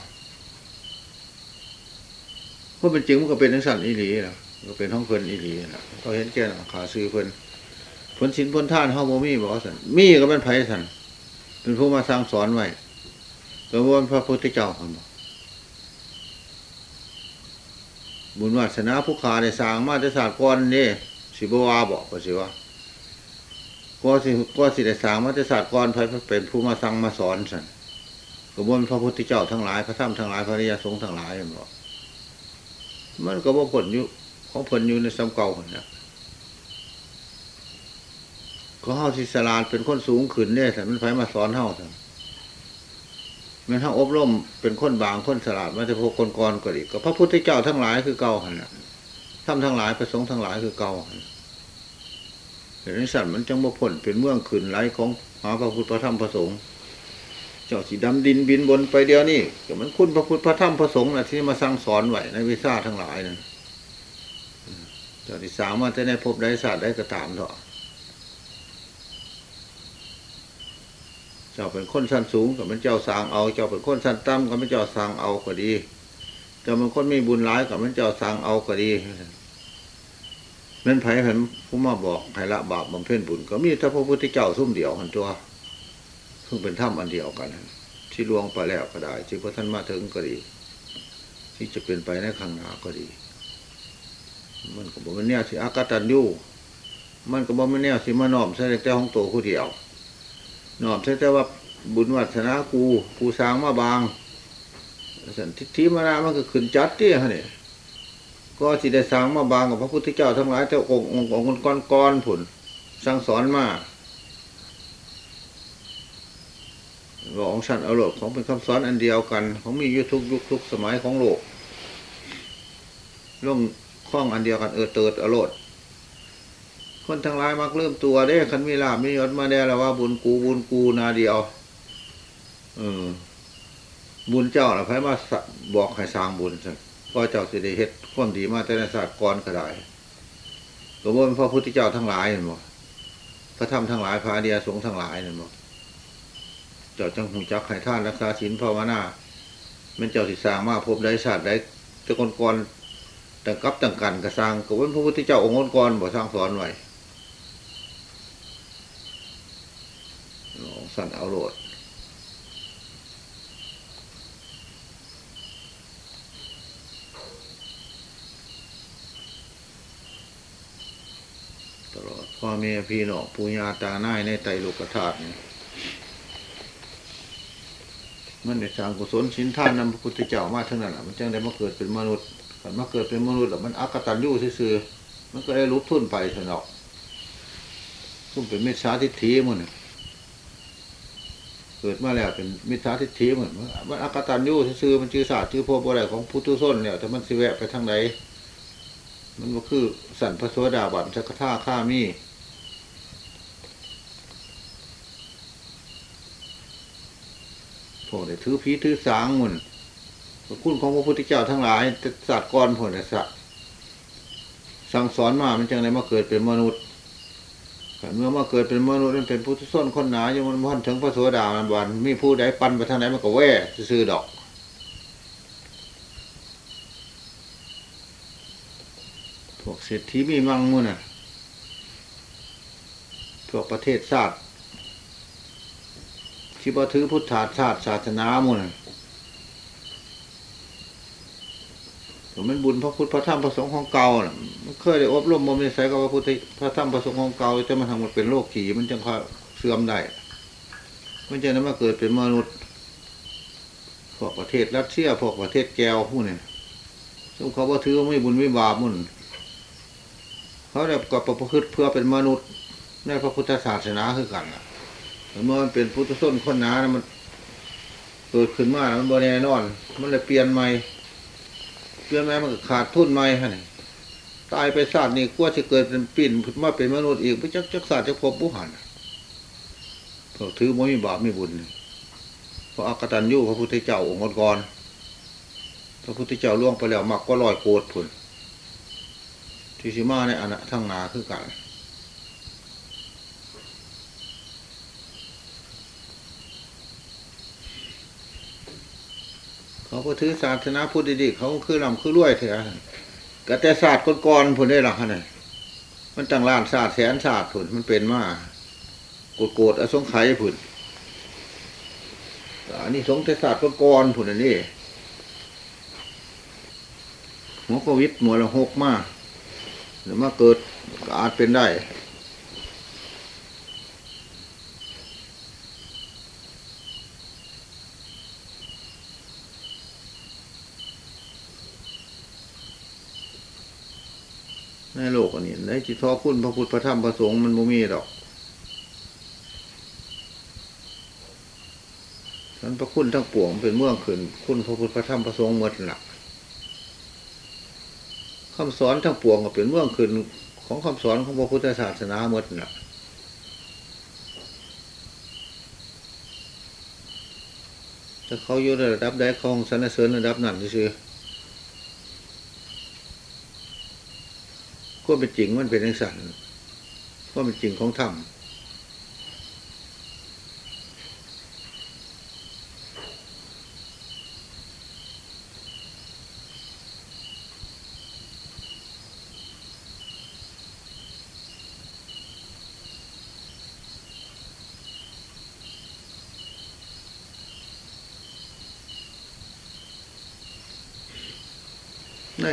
เพราะเป็นจริงมันก็เป็นทั้งสันอีหลีนะก็เป็นท้องเพลินอีหลีนะเขาเห็นแก่ขาซื้อเพลิน ผลสินผลท่านเฮาบ่มีบอกสันมีก็เป็นไผ่สันเป็นผู้มาสร้างสอนไว้ก็ว่าพระพุทธเจ้าคนบอกบุญวัฒนาผู้ขาในสร้างมาตรศาสตร์ก่อนนี่สิบวาบอกก็สิว่าก็สิก็สิได้สร้างมาตรศาสตร์ก่อนไผ่เป็นผู้มาสั่งมาสอนสันก็ว่าพระพุทธเจ้าทั้งหลายพระธรรมทั้งหลายพระริยสงฆ์ทั้งหลายบอกมันก็ว่าผลอยู่ของผลอยู่ในซ้ำเก่าคนนะ ก็เฮาสิสลาดเป็นคนสูงขึ้นเนี่ยแต่มันไฟมาสอนเฮาแต่มันเฮาอบรมเป็นคนบางคนสลาดมาแต่พวกคนก่อนก็ดีก็พระพุทธเจ้าทั้งหลายคือเก่าหันทำทั้งหลายประสงค์ทั้งหลายคือเก่าหันเห็นสัตว์มันจังบ่พ้นเป็นเมืองขึ้นไหลของหาพระพุทธพระธรรมพระสงฆ์เจ้าสีดำดินบินบนไปเดียวนี่ก็มันคุณพระพุทธพระธรรมพระสงฆ์นะที่มาสั่งสอนไว้ในวิชาทั้งหลายนั่นเจ้าที่สามารถจะได้พบได้ศาสตร์ได้กระตามเถอะ จ้าเป็นคนชั้นสูงกับมันเจ้าสางเอา เจ้าเป็นคนชั้นต่ำกับมันเจ้าสางเอาก็ดี เจ้าเป็นคนมีบุญร้ายกับมันเจ้าสางเอาก็ดีนั่นไผ่เห็นผู้มาบอกให้ละบาปบำเพ็ญบุญ ก็มีถ้าพระพุทธเจ้าทุ่มเดียวหันตัวซึ่งเป็นถ้ำอันเดียวกัน ที่ลวงไปแล้วก็ได้ที่พระท่านมาถึงก็ดี ที่จะเป็นไปในข้างหน้าก็ดี มันก็บอกมันเนี่ยสิอากาตันยูมันก็บอกมันเนี่ยสิมานอมใส่แต่ของตัวผู้เดียว นอมใช่แต่ว่าบุญวัฒนากู กูสร้างมาบาง สันทิฏฐิมานามันก็ขึ้นจัดที่ฮะเนี่ยก็สิได้สร้างมาบางกับพระพุทธเจ้าทั้งหลายเจ้าองค์องค์องค์ก้อนก้อนผุนสั่งสอนมาของชันเอาโลกของเป็นคำสอนอันเดียวกัน ของมียุทุกยุคทุกสมัยของโลกลงคล้องอันเดียวกันเออเติดอรรถ คนทั้งหลายมักเริ่มตัวเด้คันมีลาบมียศมาได้แล้วว่าบุญกูบุญกูนาเดียวเออบุญเจ้าละไพ่มาบอกให้สร้างบุญสิพ่อเจ้าสิได้เฮ็ดความดีมาแต่ในศาสตร์ก่อนก็ได้ก็บ่เป็นพระพุทธเจ้าทั้งหลายเห็นบ่พระธรรมทั้งหลายพระอริยสงฆ์ทั้งหลายเห็นบ่เจ้าจังหูจักให้ท่านรักษาศีลภาวนามันเจ้าสิสร้างมาพบได้ศาสตร์ได้ต่ก่อนก่อนต่างกับต่างกันก็สร้างก็เป็นพระพุทธเจ้าองค์ก่อนบ่สร้างสอนไว้ สั่นเอาโหลดตลอดพ่อแม่พี่น้องปู่ย่าตาหน้ายในไตรโลกธาตุนี่มันในสร้างกุศลสินท่านนำพระพุทธเจ้ามาทั้งนั้นน่ะมันจึงได้มาเกิดเป็นมนุษย์กันมาเกิดเป็นมนุษย์แล้วมันอักตันยูซื่อๆมันก็ได้ลุบทุ่นไปสนอกซุ่มเป็นเมิจฉาทิฏฐิมันน่ะ เกิดมาแล้วเป็นมิจฉาทิฏฐิเหมือนมันอักตันยูซื่อมันชื่อศาสตร์ชื่อพวกอะไรของพุทธส้นเนี่ยแต่มันสิแวะไปทางไหนมันก็คือสันพระโสดาบันสักท่าข้ามีพวกได้ถือผีถือสางมันคุณของพระพุทธเจ้าทั้งหลายศาสตร์ก่อนผลสัตว์สั่งสอนมามันจังไดมาเกิดเป็นมนุษย์ เมื่อมาเกิดเป็นมนุษย์มันเป็นพุทธส้นคนหนาอยังมันพันถึงพระโสดาบันมีผู้ใดปันไปทางไหนมันก็แว่ซื้อดอกพวกเศรษฐีมีมังมุน่ะพวกประเทศชาติที่บ่ถือพุทธาชาติศาสนามุน่ะ มันบุญพระพุทธพระธรรมพระสงฆ์ของเก่าน่ะมันเคยได้อบรมบ่มีใส่กับพระพุทธพระธรรมพระสงฆ์ของเก่าจะมาทำมันเป็นโลกขี่มันจึงค่อยเสื่อมได้ มันจะนั้นมาเกิดเป็นมนุษย์พวกประเทศรัสเซียพวกประเทศแก้วพวกนี้ซึ่งเขาบ่ถือว่าไม่บุญไม่บาปมุ่นเขาแบบกับประพฤติเพื่อเป็นมนุษย์ในพระพุทธศาสนาคือกันอะเมื่อมันเป็นพุทธส้นคนหนานะมันเกิดขึ้นมาแล้วมันบแน่นอน มันเลยเปลี่ยนใหม่ เกิดม่มันขาดทุนไหม่ฮะนี่ตายไปศาสตร์นี่กลัวจะเกิดเป็นปิ่นมาเป็นมนุษย์อีกไปจักจักศาสตร์จะพบผู้หันเพราถือว่ามีบาปมีบุญเพราะอักตันยูพระพุทธเจ้าองค์ก่อนพระพุทธเจ้าล่วงไปแล้วมักก็ลอยโกรธผลที่ชิมาในอนะทั้งนาคือกัน เขาก็ถือศาสนาพุทธดีๆเขาคือลำคือรวยเถอะกแต่ศาสตร์ก้อนๆผลได้หรอฮะเนี่ยมันตั้งล้านศาสตร์แสนศาสตร์ผลมันเป็นมาโกดโกดอสงไขยผลอันนี้สงแต่ศาสตร์ก้อนๆผลอันนี้หัวโควิดหมวละหกมากหรือมาเกิดอาจเป็นได้ ในโลกอันนี้ในจิตทอคุณพระพุทธพระธรรมพระสงฆ์มันบ่มีดอกฉันพระคุณทั้งปวงเป็นเมื่องขึ้นคุณพระพุทธพระธรรมพระสงฆ์หมดหลักคำสอนทั้งปวงก็เป็นเมื่องขึ้นของคำสอนของพระพุทธศาสนาหมดหลักถ้าเขาอยู่ในระดับใดเขาสรรเสริญระดับนั้นซื่อ ก็เป็นจริงมันเป็นอย่างสั่นก็เป็นจริงของธรรม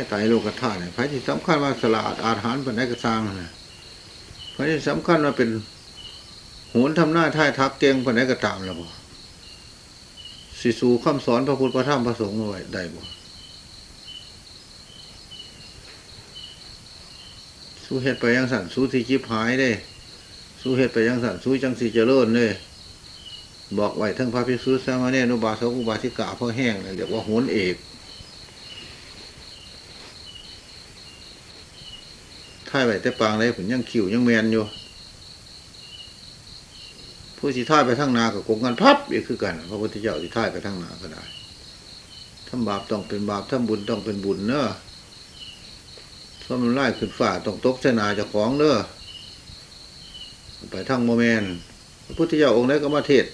ในไตโลกธาตุเนี่ยไฟที่สำคัญว่าสละอาหารเป็นไนกระซังนะไฟที่สำคัญว่าเป็นโหนทำหน้าท่ายทักเตียงเป็นไนกระตามแล้วบ่สิสูคำสอนพระพุทธพระธรรมพระสงฆ์ไว้ได้บ่สู้เหตุไปยังสันสู้ที่จิบหายได้ สู้เหตุไปยังสันสู้จังสีเจริญเลยบอกไว้ทั้งพระภิกษุสามเณรนุบาสกอุบาสิกาพ่อแห้งเลยเรียกว่าโหนเอก ท่ายไว้แต่ปางเลยผมยังคิวยังแมนอยู่ ผู้ที่ท่ายไปทางนากับกงกันพับอีกคือกันพระพุทธเจ้าที่ท่ายไปทางนาก็ได้ทำบาปต้องเป็นบาปทำบุญต้องเป็นบุญเนอะถ้ามันไล่ขึ้นฝ่าต้องตกเสนาจะของเนอะไปทางโมเมนพระพุทธเจ้าองค์ไหนก็มาเทศ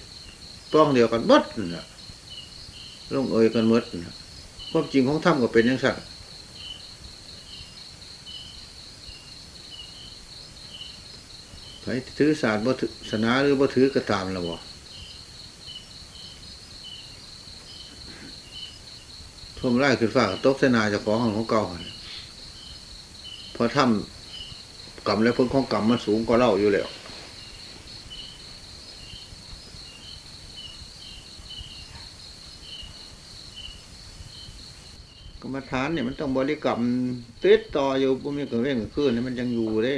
ป้องเดียวกันบัดนะลงเอยกันมดนะความจริงของธรรมก็เป็นอย่างสั่น ไปถือศาสตร์บ่ถือศาสนาหรือบ่ถือก็ตามล้วบ่ท่วมไร่ขึ้นฟ้าตกเสนาจะของของเก่าพอทำกรรมและผลของกรรมมันสูงกว่าเราอยู่แล้วกรรมฐานเนี่ยมันต้องบริกรรมติดต่ออยู่บ่มีกระเว้นกระคืนเนี่ยมันยังอยู่เด้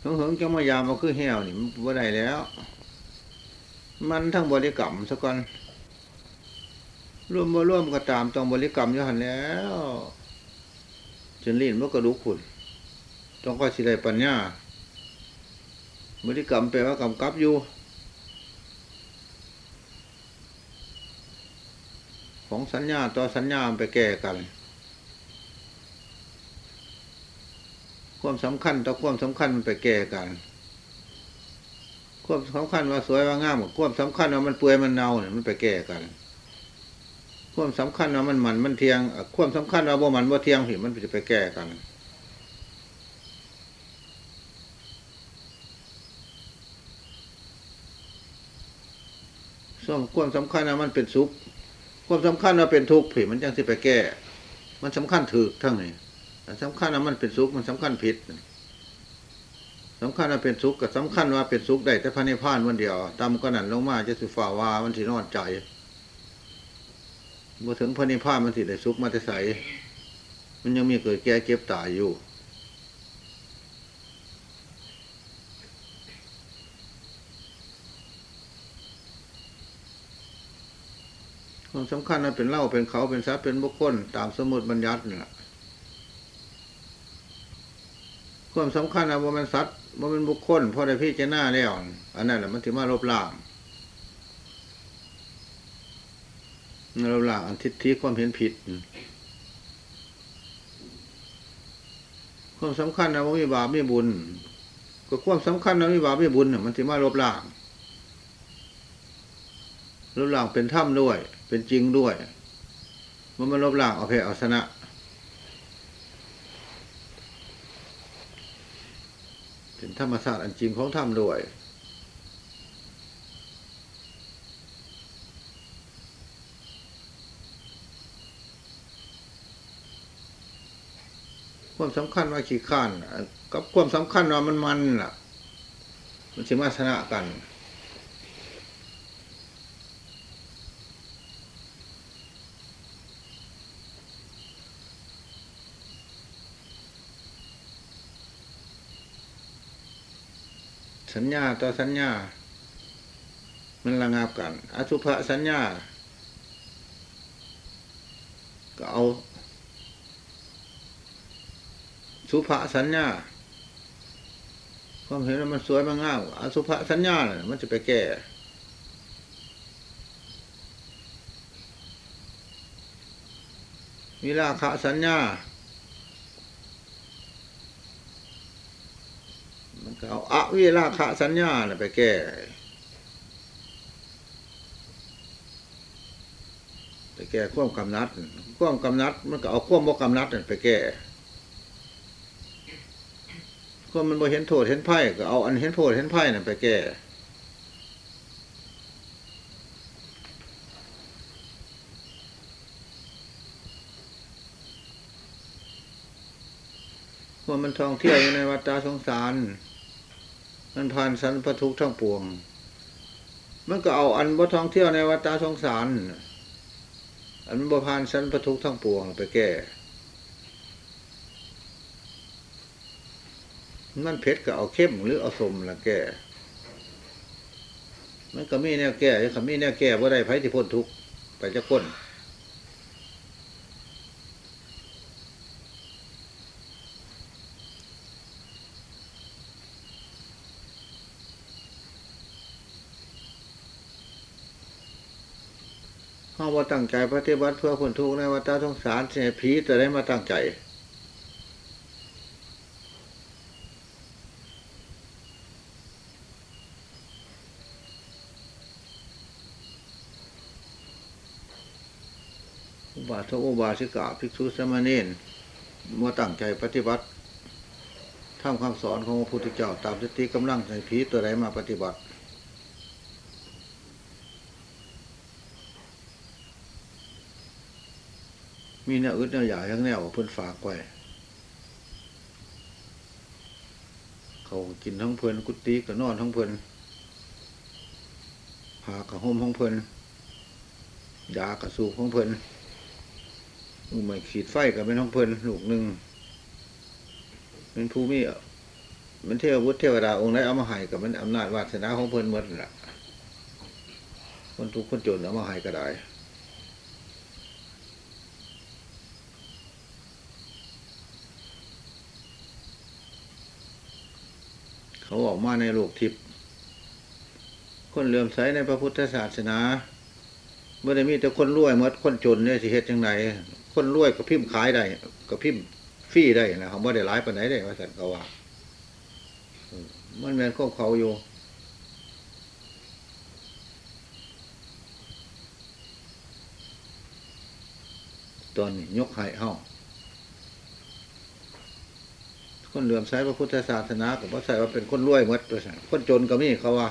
เหิงเหิงๆจังมายามมาคือแห้วนี่มันบ่ได้แล้ว มันทั้งบริกรรมซะก่อนร่วมบ่ร่วมก็ตามต้องบริกรรมอยู่หันแล้วจนลิ้นมันกระดูกขุนต้องก็สิได้ปัญญาบริกรรมแปลว่ากำกับอยู่ ของสัญญาต่อสัญญาไปแก้กัน ความสำคัญต่อความสำคัญมันไปแก้กัน ความสำคัญว่าสวยว่างามกับความสำคัญว่ามันเปื่อยมันเน่าเนี่ยมันไปแก้กัน ความสำคัญว่ามันมันมันเทียงความสำคัญว่าบ่มันบ่เทียงผิมันจะไปแก้กันส่วนความสำคัญว่ามันเป็นสุขความสำคัญว่าเป็นทุกข์ผิมันจังสิไปแก้ มันสำคัญถือทั้งนี้ สำคัญว่ามันเป็นสุขมันสำคัญผิดสำคัญว่าเป็นสุขกับสำคัญว่าเป็นสุขได้แต่พระนิพพานวันเดียวตามก็นั่นลงมาจะสุฝ่าว่ามันสินอนใจเมื่อถึงพระนิพพานมันสิได้สุขมาแต่ใสมันยังมีเกิดแก่เก็บตายอยู่ความสำคัญนั้นเป็นเล่าเป็นเขาเป็นทรัพย์เป็นบุคคลตามสมมติบัญญัตินี่แหละ ความสำคัญนะว่ามันสัตว์ว่ามันบุคคลพอได้พี่เจหน้าแล้วอันนั้นแหละมันถือมาลบล้างลบล้างอันทิฏฐิความเห็นผิด ความสำคัญนะว่ามีบาปมีบุญ ก็ความสำคัญนะมีบาปมีบุญน่ะมันถือมาลบล้างลบล้างเป็นถ้ำด้วย เป็นจริงด้วย มันมาลบล้างเอาเพเอาชนะ เป็น ธรรมศาสตร์อันจริงของธรรมด้วย ความสำคัญว่าขี้ข้านกับความสำคัญว่ามันมันล่ะ มันสิมาชนะกัน สัญญาต่อสัญญา มันระงับกัน อสุภสัญญา ก็เอา สุภสัญญา ความเห็นว่ามันสวยมันงามอสุภสัญญาน่ะมันจะไปแก้วิราคะสัญญา มันก็เอาอะ วิราคะสัญญาน่ะไปแก้ไปแก้ความกำนัดความกำนัดมันก็เอาความบ่กำนัดนั่นไปแก้ความมันบ่เห็นโทษเห็นไพ่ก็เอาอันเห็นโทษเห็นไพ่นั่นไปแก้ความันท่องเที่ยวอยู่ในวัฏสงสาร มันผ่านสันพทุกทั้งปวง มันก็เอาอันบ่ท่องเที่ยวในวัฏสงสาร อันมันบ่ผ่านสันพทุกทั้งปวงไปแก้มันเผ็ดก็เอาเข้มหรือเอาสมละแก้มันก็มีแนวแก้ก็มีแนวแก้ว่าได้ไผที่พ้นทุกไปจะก้น ม ห้าว่าตั้งใจปฏิบัติเพื่อคนทุกข์ในวัฏสงสารเสียผีจะได้มาตั้งใจ อุบาสกอุบาสิกาภิกษุสามเณรมาตั้งใจปฏิบัติทำคำสอนของพระพุทธเจ้าตามสติกำลังในผีตัวใดมาปฏิบัติ มีแนวอึดแนวใหญ่ทั้งแนวเพิ่อนฝากไว้เขากินทั้งเพลินกุฏิก็นอนทั้งเพลินผากระห่มทั้งเพลินยากระสูบทั้งเพลินลูกไม่ขีดไฟกับเป็นทั้งเพลินลูกหนึ่งเป็นผู้มีมันเทววุฒิเทวดาองค์ไหนเอามาให้กับมันอำนาจวาสนาของเพลินหมดละคนทุกคนจนเอามาให้ก็ได้ เขาออกมาในโลกทิพย์คนเลื่อมใสในพระพุทธศาสนาเมื่อได้มีแต่คนรวยหมดคนจนเนี่ยสิเหตุยังไงคนรวยก็พิมพ์ขายได้ก็พิมพ์ฟรีได้นะเขาไม่ได้ร้ายปานไหนได้ว่าสันกว่าเมันแมนของเขาอยู่ตอนนี้ยกให้เฮา คนเหลื่อมใสพระพุทธศาสนาก็บ่ใส่ว่าเป็นคนรวยหมดตัวสันคนจนก็มีเขาว่า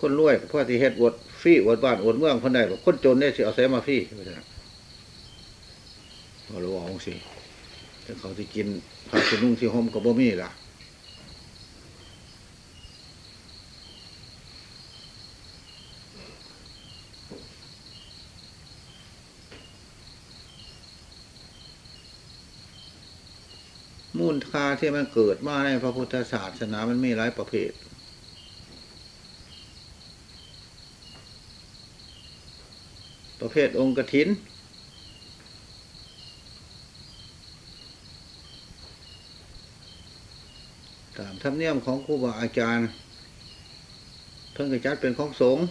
คนรวยเพราะที่เฮ็ดอวดฟรีอวดบ้านอวดเมืองคนใดคนจนเนี่ยสิเอาใส่มาฟรีว่าซั่นเรารู้เอาสิแต่เขาที่กิน ผ้าสินุ่งที่ห่มก็บ่มีล่ะมูลค่าที่มันเกิดมาในพระพุทธศาสนามันมีหลายประเภท ประเภทองค์กถิน ตาม ธรรมเนียมของครูบาอาจารย์ เพิ่งกระจัดเป็นของสงฆ์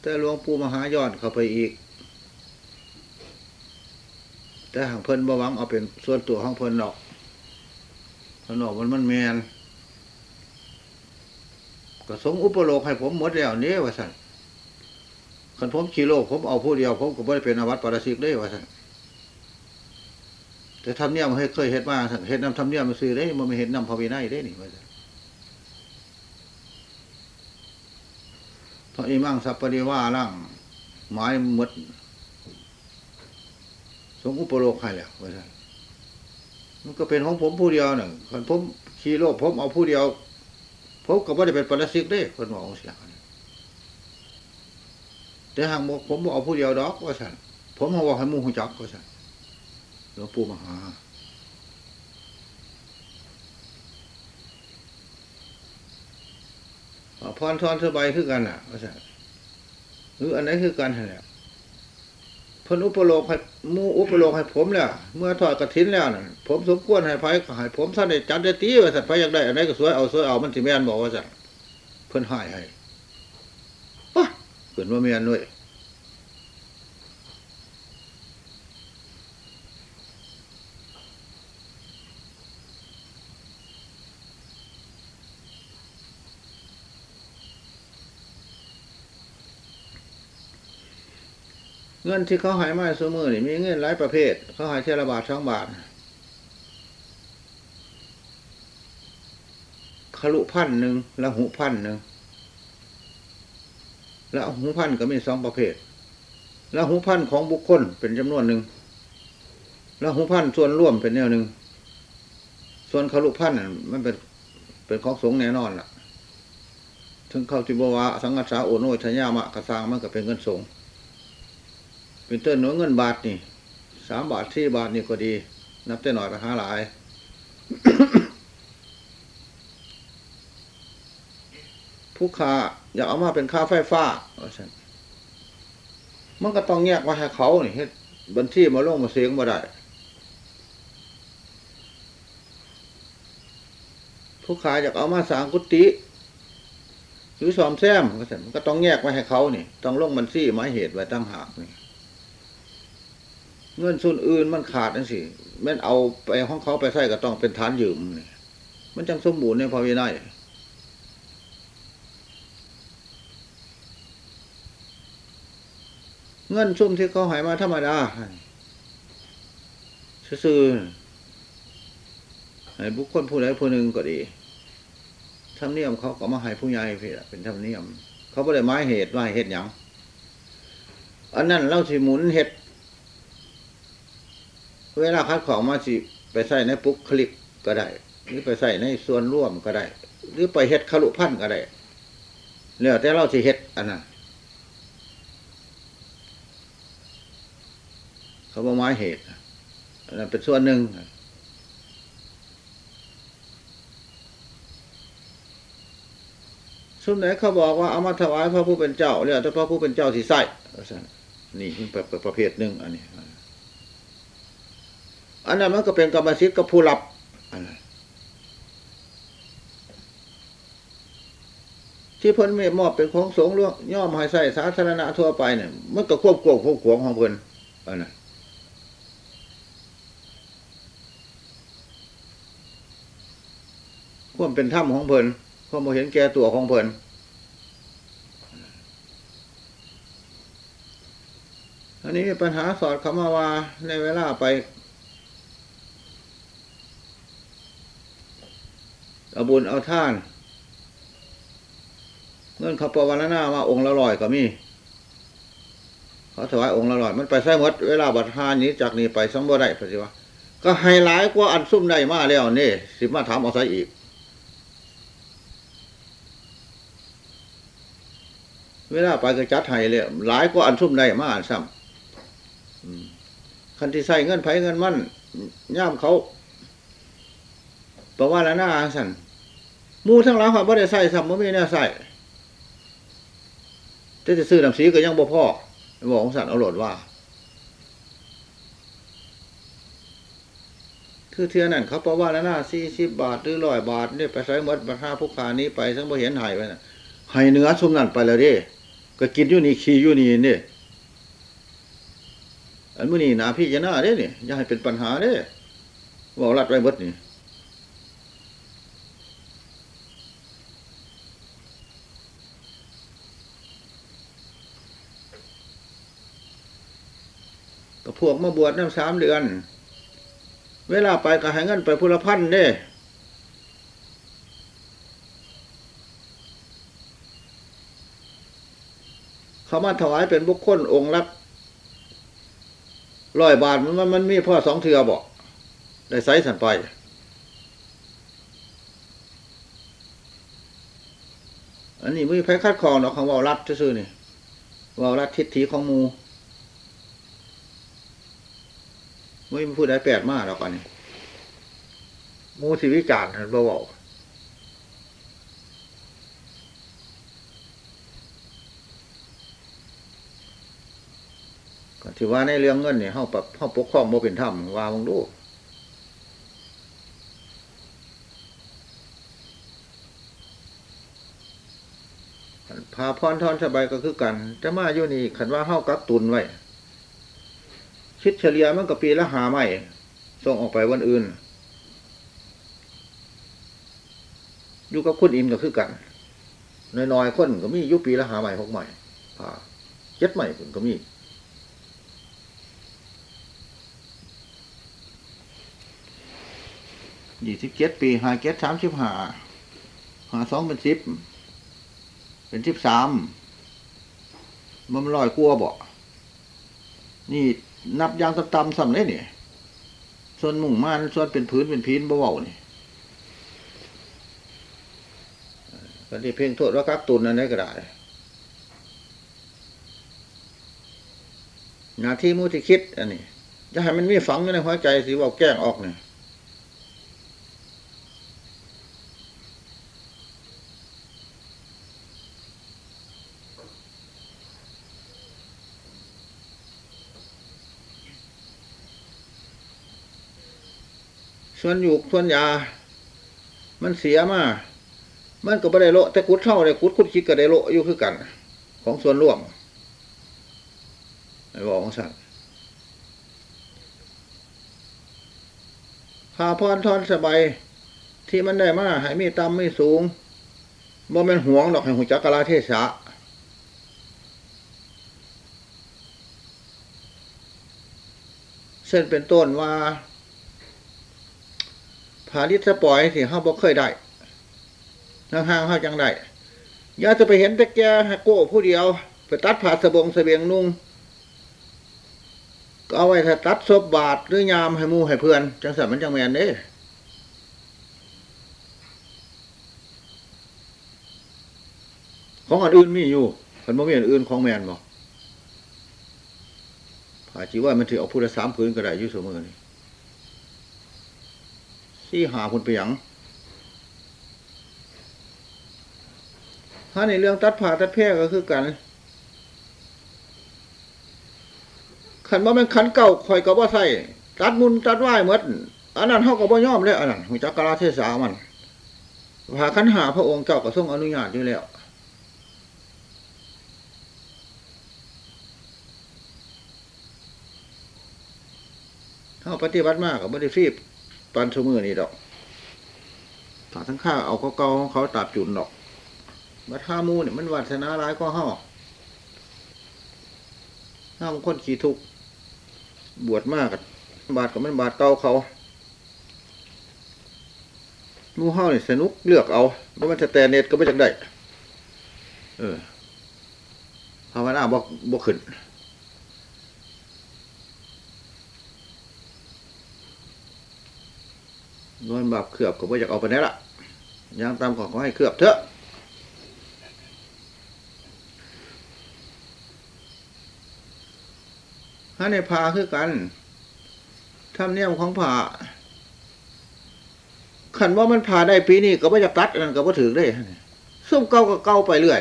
แต่หลวงปู่มหายอดเข้าไปอีก แต่หางเพิ่นบ่หวังเอาเป็นส่วนตัวของเพิ่นหรอกเพิ่นบอกมันมันแมนก็สงฆ์อุปโลกให้ผมหมดแล้วนี้ว่าสั่นคันผมขี่โลกผมเอาผู้เดียว ผมก็บ่ได้เป็นอวัตปราชิกได้ว่าสั่น แต่ทำเนียมให้เคยเฮ็ดมาเฮ็ดนำทำเนียมมาซื้อได้มันไม่เฮ็ดนำพระวินัยได้นี่ว่าสั่นเพราะอีมั่งสัพปริว่าร่างหมายมดสงอุปโลกให้แล้วว่าซั่นมันก็เป็นของผมผู้เดียวหนึ่งคนผมขี่โลกผมเอาผู้เดียวผมก็ไม่ได้เป็นปรสิกเด้คนบอกเสียงแต่หากผมบอกเอาผู้เดียวดอกว่าสันผมเอาบอกให้มูหูจักว่าสัน หลวงปู่มหาเอาพรทอนสบายคือกันน่ะว่าสันหรืออันไหนคือกันแหละเพิ่นอุปโลกให้มูอุปโลกให้ผมแล้ว เมื่อทอดกระถินแล้วน่ะ ผมสมควรให้ไผก็ให้ผมท่านได้จัดได้ตีว่าสัตว์ไผอยากได้อันไหนก็สวยเอาสวยเอามันสิแม่นบอกว่าสัตว์เพิ่นให้ให้ปะเกินว่าแม่นด้วย เงินที่เขาหายมาสมือนี่มีเงินหลายประเภท เขาหายเทละบาทสองบาทคารุพันหนึ่งละหูพันหนึ่งแล้วหูพันก็มีสองประเภทแล้วหูพันของบุคคลเป็นจำนวนหนึ่งแล้วหูพันส่วนร่วมเป็นแนวหนึ่งส่วนคารุพันมันเป็นเป็นของสงแน่นอนล่ะ ถึงเข้าจิบวะสังกัสสาโอโนชยามะกระซางมันก็เป็นเงินสงฆ์ เป็นเต้นหน่วยเงินบาทนี่สามบาทที่บาทนี่ก็ดี นับแต่หน่อยไปหาหลายผู้ค้าอยากเอามาเป็นค่าไฟฟ้าว่าฉันมันก็ต้องแยกไว้ให้เขานี่เฮ็ดบัญชีมาลงมาเสียงมาได้ผู้ขายอยากเอามาสางกุฏิหรือสอมแซมก็สั่นมันก็ต้องแยกไว้ให้เขานี่ ต้องลงบัญชีหมายเหตุไว้ตั้งหากนี่ เงินส่วนอื่นมันขาดนั่นสิแม่นเอาไปห้องเขาไปใส่ก็ต้องเป็นฐานยืมนี่มันจังสมบูรณ์ในพระวินัยเงินซุ่มที่เขาหายมาธรรมดาซื่อให้บุคคลผู้ใดผู้หนึ่งก็ดีธรรมเนียมเขาก็มาให้ผู้ใหญ่พี่เป็นธรรมเนียม เขาไม่ได้หมายเหตุว่าเหตุหยังอันนั้นเล่าสิหมุนเหตุ เวลาคัดของมาสิไปใส่ในปุ๊กคลิกก็ได้ หรือไปใส่ในส่วนร่วมก็ได้ หรือไปเฮ็ดขลุพันก็ได้แล้วแต่เราสิเฮ็ดอันนั้นเขาบอกหมายเหตุอันนั้นเป็นส่วนหนึ่งส่วนไหนเขาบอกว่าเอามาถวายพระผู้เป็นเจ้าเนี่ยถ้าพระผู้เป็นเจ้าที่ใส่นี่เป็นประเภทหนึ่งอันนี้ อันนั้นมันก็เป็นกรรมสิทธิ์กับผู้รับนนที่เพิ่นไม่มอบเป็นของสงฆ์เรื่องย่อมให้ใส่สาธารณะทั่วไปเนี่ยมันก็ควบควบควบขวงของเพิ่นอันนั้นความเป็นถ้ำของเพิ่นความโมเห็นแก่ตัวของเพิ่นอันนี้ปัญหาสอดคำว่าในเวลาไป เอาบุญเอาท่านเงินเขาปวันหน้ามาองค์ละลอยก็มีเขาถวายองค์ละลอยมันไปใช้หมดเวลาบัตรหานี้จากนี้ไปสังบ่ได้ปฏิวะก็ไฮไลท์กว่าอันซุ่มได้มาแล้วนี่สิมาถามเอาใส่อีก เวลาไปก็จัดไห้เลยหลายกว่าอันซุ่มได้มาอันซ้ำคันที่ใส่เงินไผเงินมั่นย่ามเขาบอกว่าแล้วหน้าสัน มูทั้งหลังเขาไม่ได้ใส่ซ้ำไม่มีแน่ใส่แต่จะซื้อน้ำสีก็ยังบ่พ่อบอกของสันเอาหลดว่า คือเทียนั่นเขาบอกว่าแล้วหน้าสี่สิบบาทหรือร้อยบาทเนี่ยไปใช้หมดบรรทาผู้ขานี้ไปทั้งบ่เห็นหายไปนะหายเนื้อซุมนั่นไปแล้วดิก็กินอยู่นี่ขี่อยู่นี่นี่อันมื่อนี้นาพี่จะหน้าเด้เนี่ยอย่าให้เป็นปัญหาเด้บอกรัดไว้หมดนี่ พวกมาบวชน้ำสามเดือน เวลาไปก็ให้เงินไปพุละพันเด้เขามาถวายเป็นบุคคลองค์รับร้อยบาทมันมันมีพ่อสองเทือบอกได้ไซส์สันไปอันนี้ไม่แพ้คัดคองหรอกของว่ารัดซื่อนี่ว่ารัดทิศทีของมู ไม่พูดได้แปดมากหรอกอันนี้มูสิวิจารณ์บ่าวถือว่าในเรื่องเงินเนี่ยเขาปเขาปกครองโมเป็นธรรมว่ามึงดูพาพรทอนสบายก็คือกัน จะมาอยู่นี่ขันว่าเข้ากักตุนไว้ คิดเฉลี่ยมันก็ปีละหาไม่ส่งออกไปวันอื่น อยู่กับคุณอินก็คือกันน้อยๆคนก็มียุปีละหาใหม่หกใหม่พาเจ็ดใหม่ก็มียี่สิบเจ็ดปีหาเจ็ดสามสิบห้าหาสองเป็นสิบเป็นสิบสามมันลอยกลัวบ่นี่ นับยางตำๆสำเลยเนี่ยส่วนมุ่งม่านส่วนเป็นพื้นเป็นพีนเบาๆนี่ก็ที่เพ่งโทษว่ากักตุนนั่นได้ก็ได้หน้าที่มุทิคิด อันนี้จะให้มันมีฝังในหัวใจสิว่าแกล้งออกเนี่ย วนอยู่ส่วนยา มันเสียมามันก็ไม่ได้โละแต่กุดเท่าได้กุดคุดคิดก็ได้โละอยู่คือกัน ของส่วนร่วมไอ้บอกของสัตว์พาพรทอนสบายที่มันได้มาให้มีต่ำไม่สูงบ่แม่นห่วงดอกให้หัวจักกลาเทศะเส้นเป็นต้นว่าาลิสปอยที่เขาบอกเคยได้ห่างๆเขาจังได้อย่าจะไปเห็นแต่แกฮักโก้ผู้เดียว ไปตัดผ่าสบงสเสบียงนุ่งก็เอาไว้ถ้าตัดศพบาทหรือยามให้มูให้เพื่อน จังสันมันจังแมนเด้ของอันอื่นมีอยู่คันบ่มีอันอื่นของแมนบ่ผาจีว่ามันถือเอาพุทธสามพื้นก็ได้อยู่เสมอนี่ สี่หาพุนไปหยังถ้าในเรื่องตัดผ่าตัดแพร่ก็คือกันขันว่ามันขันเก่าคอยกับว่าใส่ตัดมุนตัดไหวเมดอันนั้นเท่ากับว่าย่อมเลยอันนั้นมีจักราเทศามันผ่าขันหาพระองค์เจ้าก็ทรงอนุญาตอยู่แล้วเขาปฏิบัติมากกับไม่ได้ฟีบ ปันสมือนี่ดอกถ้าทั้งข้าเอาเขาเกาเขาตับจุนดอกบัดห้ามูเนี่ยมันวัฒนาร้ายก็ห้าห้ามคนขี่ทุกบวชมากกับบาดกับมันบาดเก่าเขามูเฮาเนี่ยสนุกเลือกเอาเพราะมันจะแต่เน็ตก็ไม่จักได้ เออภาวนาบอกบอกขึ้น นวลบาปเคลือบก็ไม่อยากเอาไปนี้ละย่างตามขอเขาให้เคลือบเถอะถ้าในพาคือกันทำเนียมของผ่าขันว่ามันผ่าได้ปีนี้ก็ไม่จะตัดนั่นก็ไม่ถือได้ส้มเก้าก็เก้าไปเรื่อย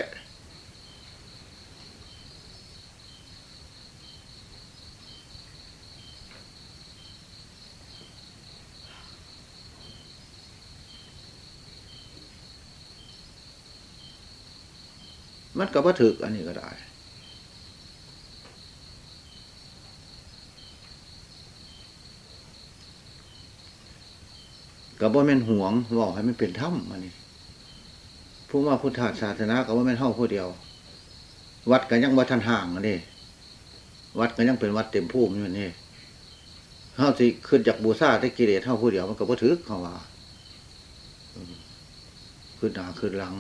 มันก็บ่ถืออันนี้ก็ได้ก็บ่าแม่นห่วงบอกให้มันเป็นถ้ำมันนี่ผู้ว่าพุทธศาสนาก็บ่าแม่นเท่าผู้เดียว วัดกันยังวัดทันห่างอันนี้วัดกันยังเป็นวัดเต็มภูมิอยู่นี่เท่าสิขึ้นจากบูซาได้กิเลสเท่าผู้เดียวมันก็บ่ถือเขาว่าขึ้นหนาขึ้นหลัง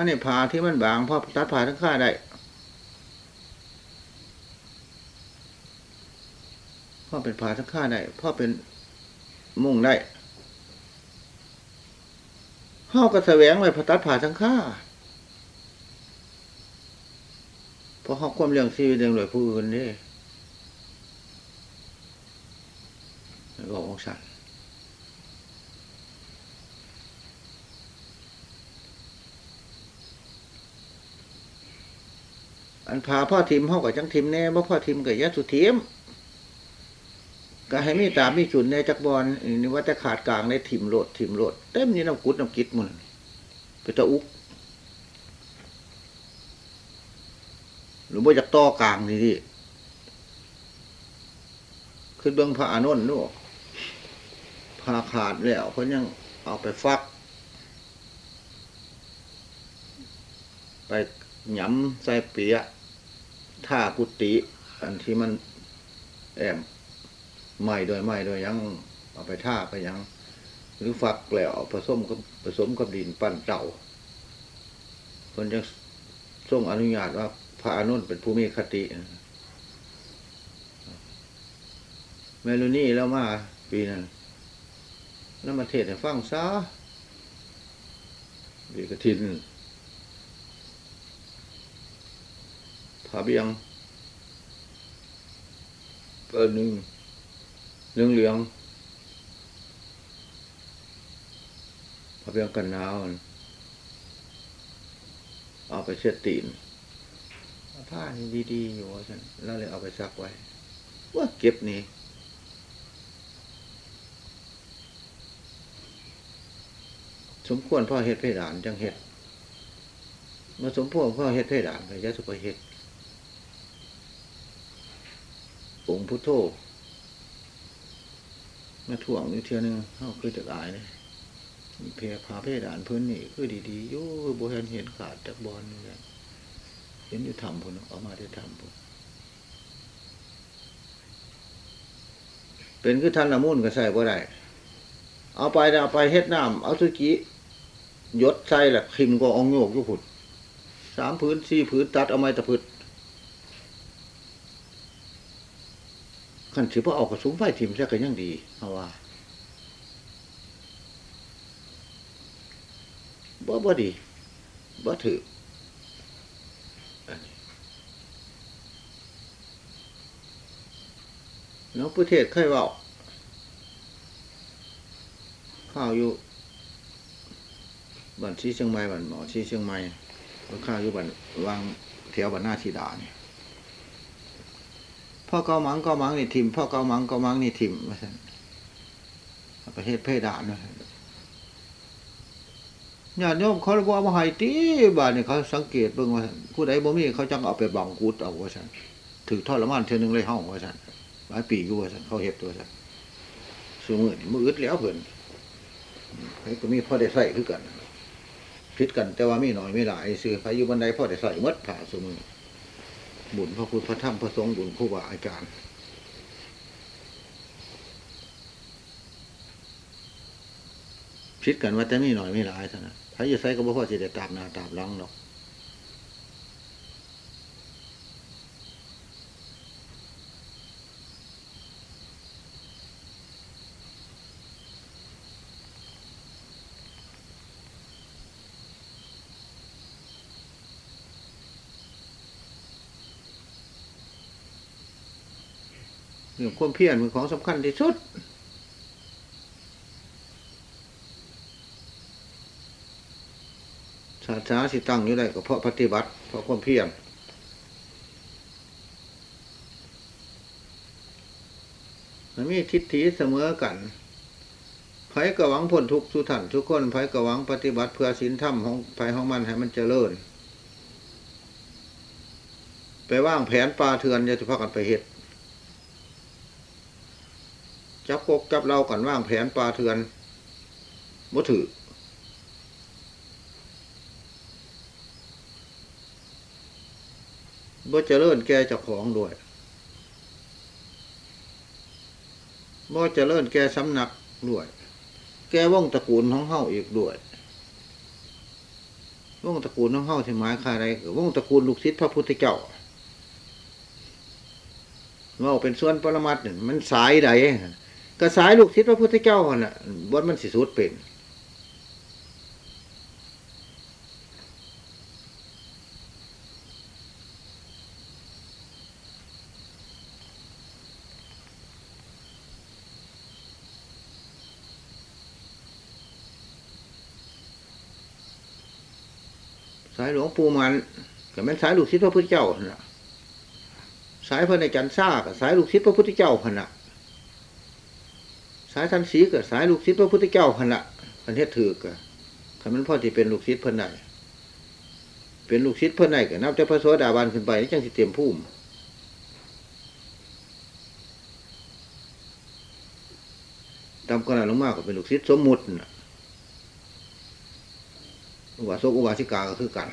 ถ้าในผ่าที่มันบางพ่อตัดผ่าทั้งข้าได้พ่อเป็นผ่าทั้งข้าได้พ่อเป็นมุ่งได้พ่อก็แสวงไว้พอตัดผ่าทั้งข้าเพราะเขาความเรื่องชีวิตเรื่องรวยผู้อื่นนี่บอกองสัน อันพาพ่อทิมเข้ากับจังทิมแน่ว่าพ่อทิมกับยะสุทิมก็ให้มีตามมีจุนในจักบอลนี่ว่าจะขาดกลางในทิมโหลดทิมโหลดเต็มนี่น้ำกุดน้ำกิดมันเป็นตะอุกหรือว่าจากต่อกลางนี่ดิขึ้นเบื้องพระอานนท์นู่พาขาดแล้วเพรายังเอาไปฟัก ไปหยำใส่เปีย ท่ากุฏิอันที่มันแอมไม่โดยไม่โดยยังเอาไปท่าไปยัง หรือฝักแล้วผสมกับผสมกับดินปั้นเต่าคนจะส่งอนุญาตว่า พระอนุนเป็นผู้มีคติเมลูนี่แล้วมาปีนั้นแล้วมาเทศให้ฟังซะดีกระทิน ผาเบียงเปิดหนึ่งเหลืองเหลืองผเอาเพียงกันหนาวนั่นเอาไปเช็ดตีนเอาผ้านี่ดีๆอยู่ว่าฉันแล้วเลยเอาไปซักไว้ ว่าเก็บนี่สมควรพ่อเฮ็ดเพดานจังเฮ็ดเมื่อสมควรพ่อเฮ็ดเพดานก็จะสุไปเฮ็ดอ งพุทโธมาถ่วงอยู่เทียนึงเขาคือจะอายเลยเพพาเพดานเพื้นนี่คือดีๆยู่บ่เห็นเห็นขาดจากบอลนี่แหละเห็นอยู่ทำพุ่นเอามาได้ทำพุ่นเป็นคือท่านละมุ่นก็ใส่บ่ได้เอาไปเอาไปเฮ็ดน้ำเอาสุกี้ยศใส่แหละคิมก็องโยกยู่พุ่นสามพื้นสี่พื้นตัดเอาไม้ตะพืด ขันสิพ่ออากระสุนไฟทิมใช่กันยังดีเอาว่าบ่บ่ดีบ่ถือน้องประเทศเคยเว่ข้าวอยู่บ้านชีเชียงใหม่บ้านหมอชีเชียงใหม่ข้าวอยู่บ้านวางแถวบ้านหน้าชีดาเนี่ย พ่อเกาหมังเกาหมังนี่ทิมพ่อเกาหมังเกาหมังนี่ทิมว่าซั่นประเทศเพดานว่าสันญาติโยมเขาบอกว่าให้ตีบ้าดนี่เขาสังเกตเบิ่งว่าผู้ใดบ่มีเขาจังเอาไปบังกุดเอาว่าซั่นถือทอดละมันเทื่อนึงเลยเฮาว่าซั่นหลายปีอยู่ว่าซั่นเขาเฮ็ดตัวซั่นซุมื้อนมืออึดแล้วเพิ่นใครก็มีพ่อได้ใช้คือกันผิดกันแต่ว่ามีน้อยไมีหลายซื้อไปอยู่บันไดพ่อได้ใช้หมดผ้าซุมื้อ บุญพระคุณพระธรรมพระสงฆ์บุญครูบาอาจารย์พิดกันว่าแต่มีหน่อยไม่หลายเท่านั้นพระยศไซก็บ่พอสิได้ตามหน้าตามหลังหรอก เรื่องความเพียรเป็นของสำคัญที่สุด ศาสนาสิตั้งอยู่ได้ก็เพราะปฏิบัติ เพราะความเพียรมันมีทิฏฐิเสมอกันไผก็หวังพ้นทุกสุทันทุกคนไผก็หวังปฏิบัติเพื่อศีลธรรมของไผของมันให้มันเจริญ ไปว่างแผนปลาเทือนจะพากันไปเห็ด จับกกจับเรากันว่างแผนปลาเทือนบ่ถือบ่เจริญแก่เจ้าของด้วยบ่เจริญแก่สำนักด้วย แก่วงตระกูลของเฮาอีกด้วยว่องตระกูลของเฮาที่หมายค่าใดคือวงตระกูลลูกศิษย์พระพุทธเจ้าว่าเป็นส่วนปรมัตถ์มันสายใด ก็สายลูกศิษย์พระพุทธเจ้าหั่นน่ะบนมันสิสุดเป็น สายหลวงปู่มันก็แม่นสายลูกศิษย์พระพุทธเจ้าหั่นน่ะสายพระในจันทร์ซ่ากับสายลูกศิษย์พระพุทธเจ้าหันน่ะายทันสีกับสายลูกศิษย์พระพุทธเจ้าหั่นน่ะคันเทศถือกะคันมันพ่อที่เป็นลูกศิษย์เพิ่นไหนเป็นลูกศิษย์เพิ่นไหนก็นับแต่พระโสดาบันขึ้นไปนี่จังสิเต็มภูมิตามขนาดลงมากก็เป็นลูกศิษย์สมมุติน่ะอุบาสกอุบาสิกาก็คือกัน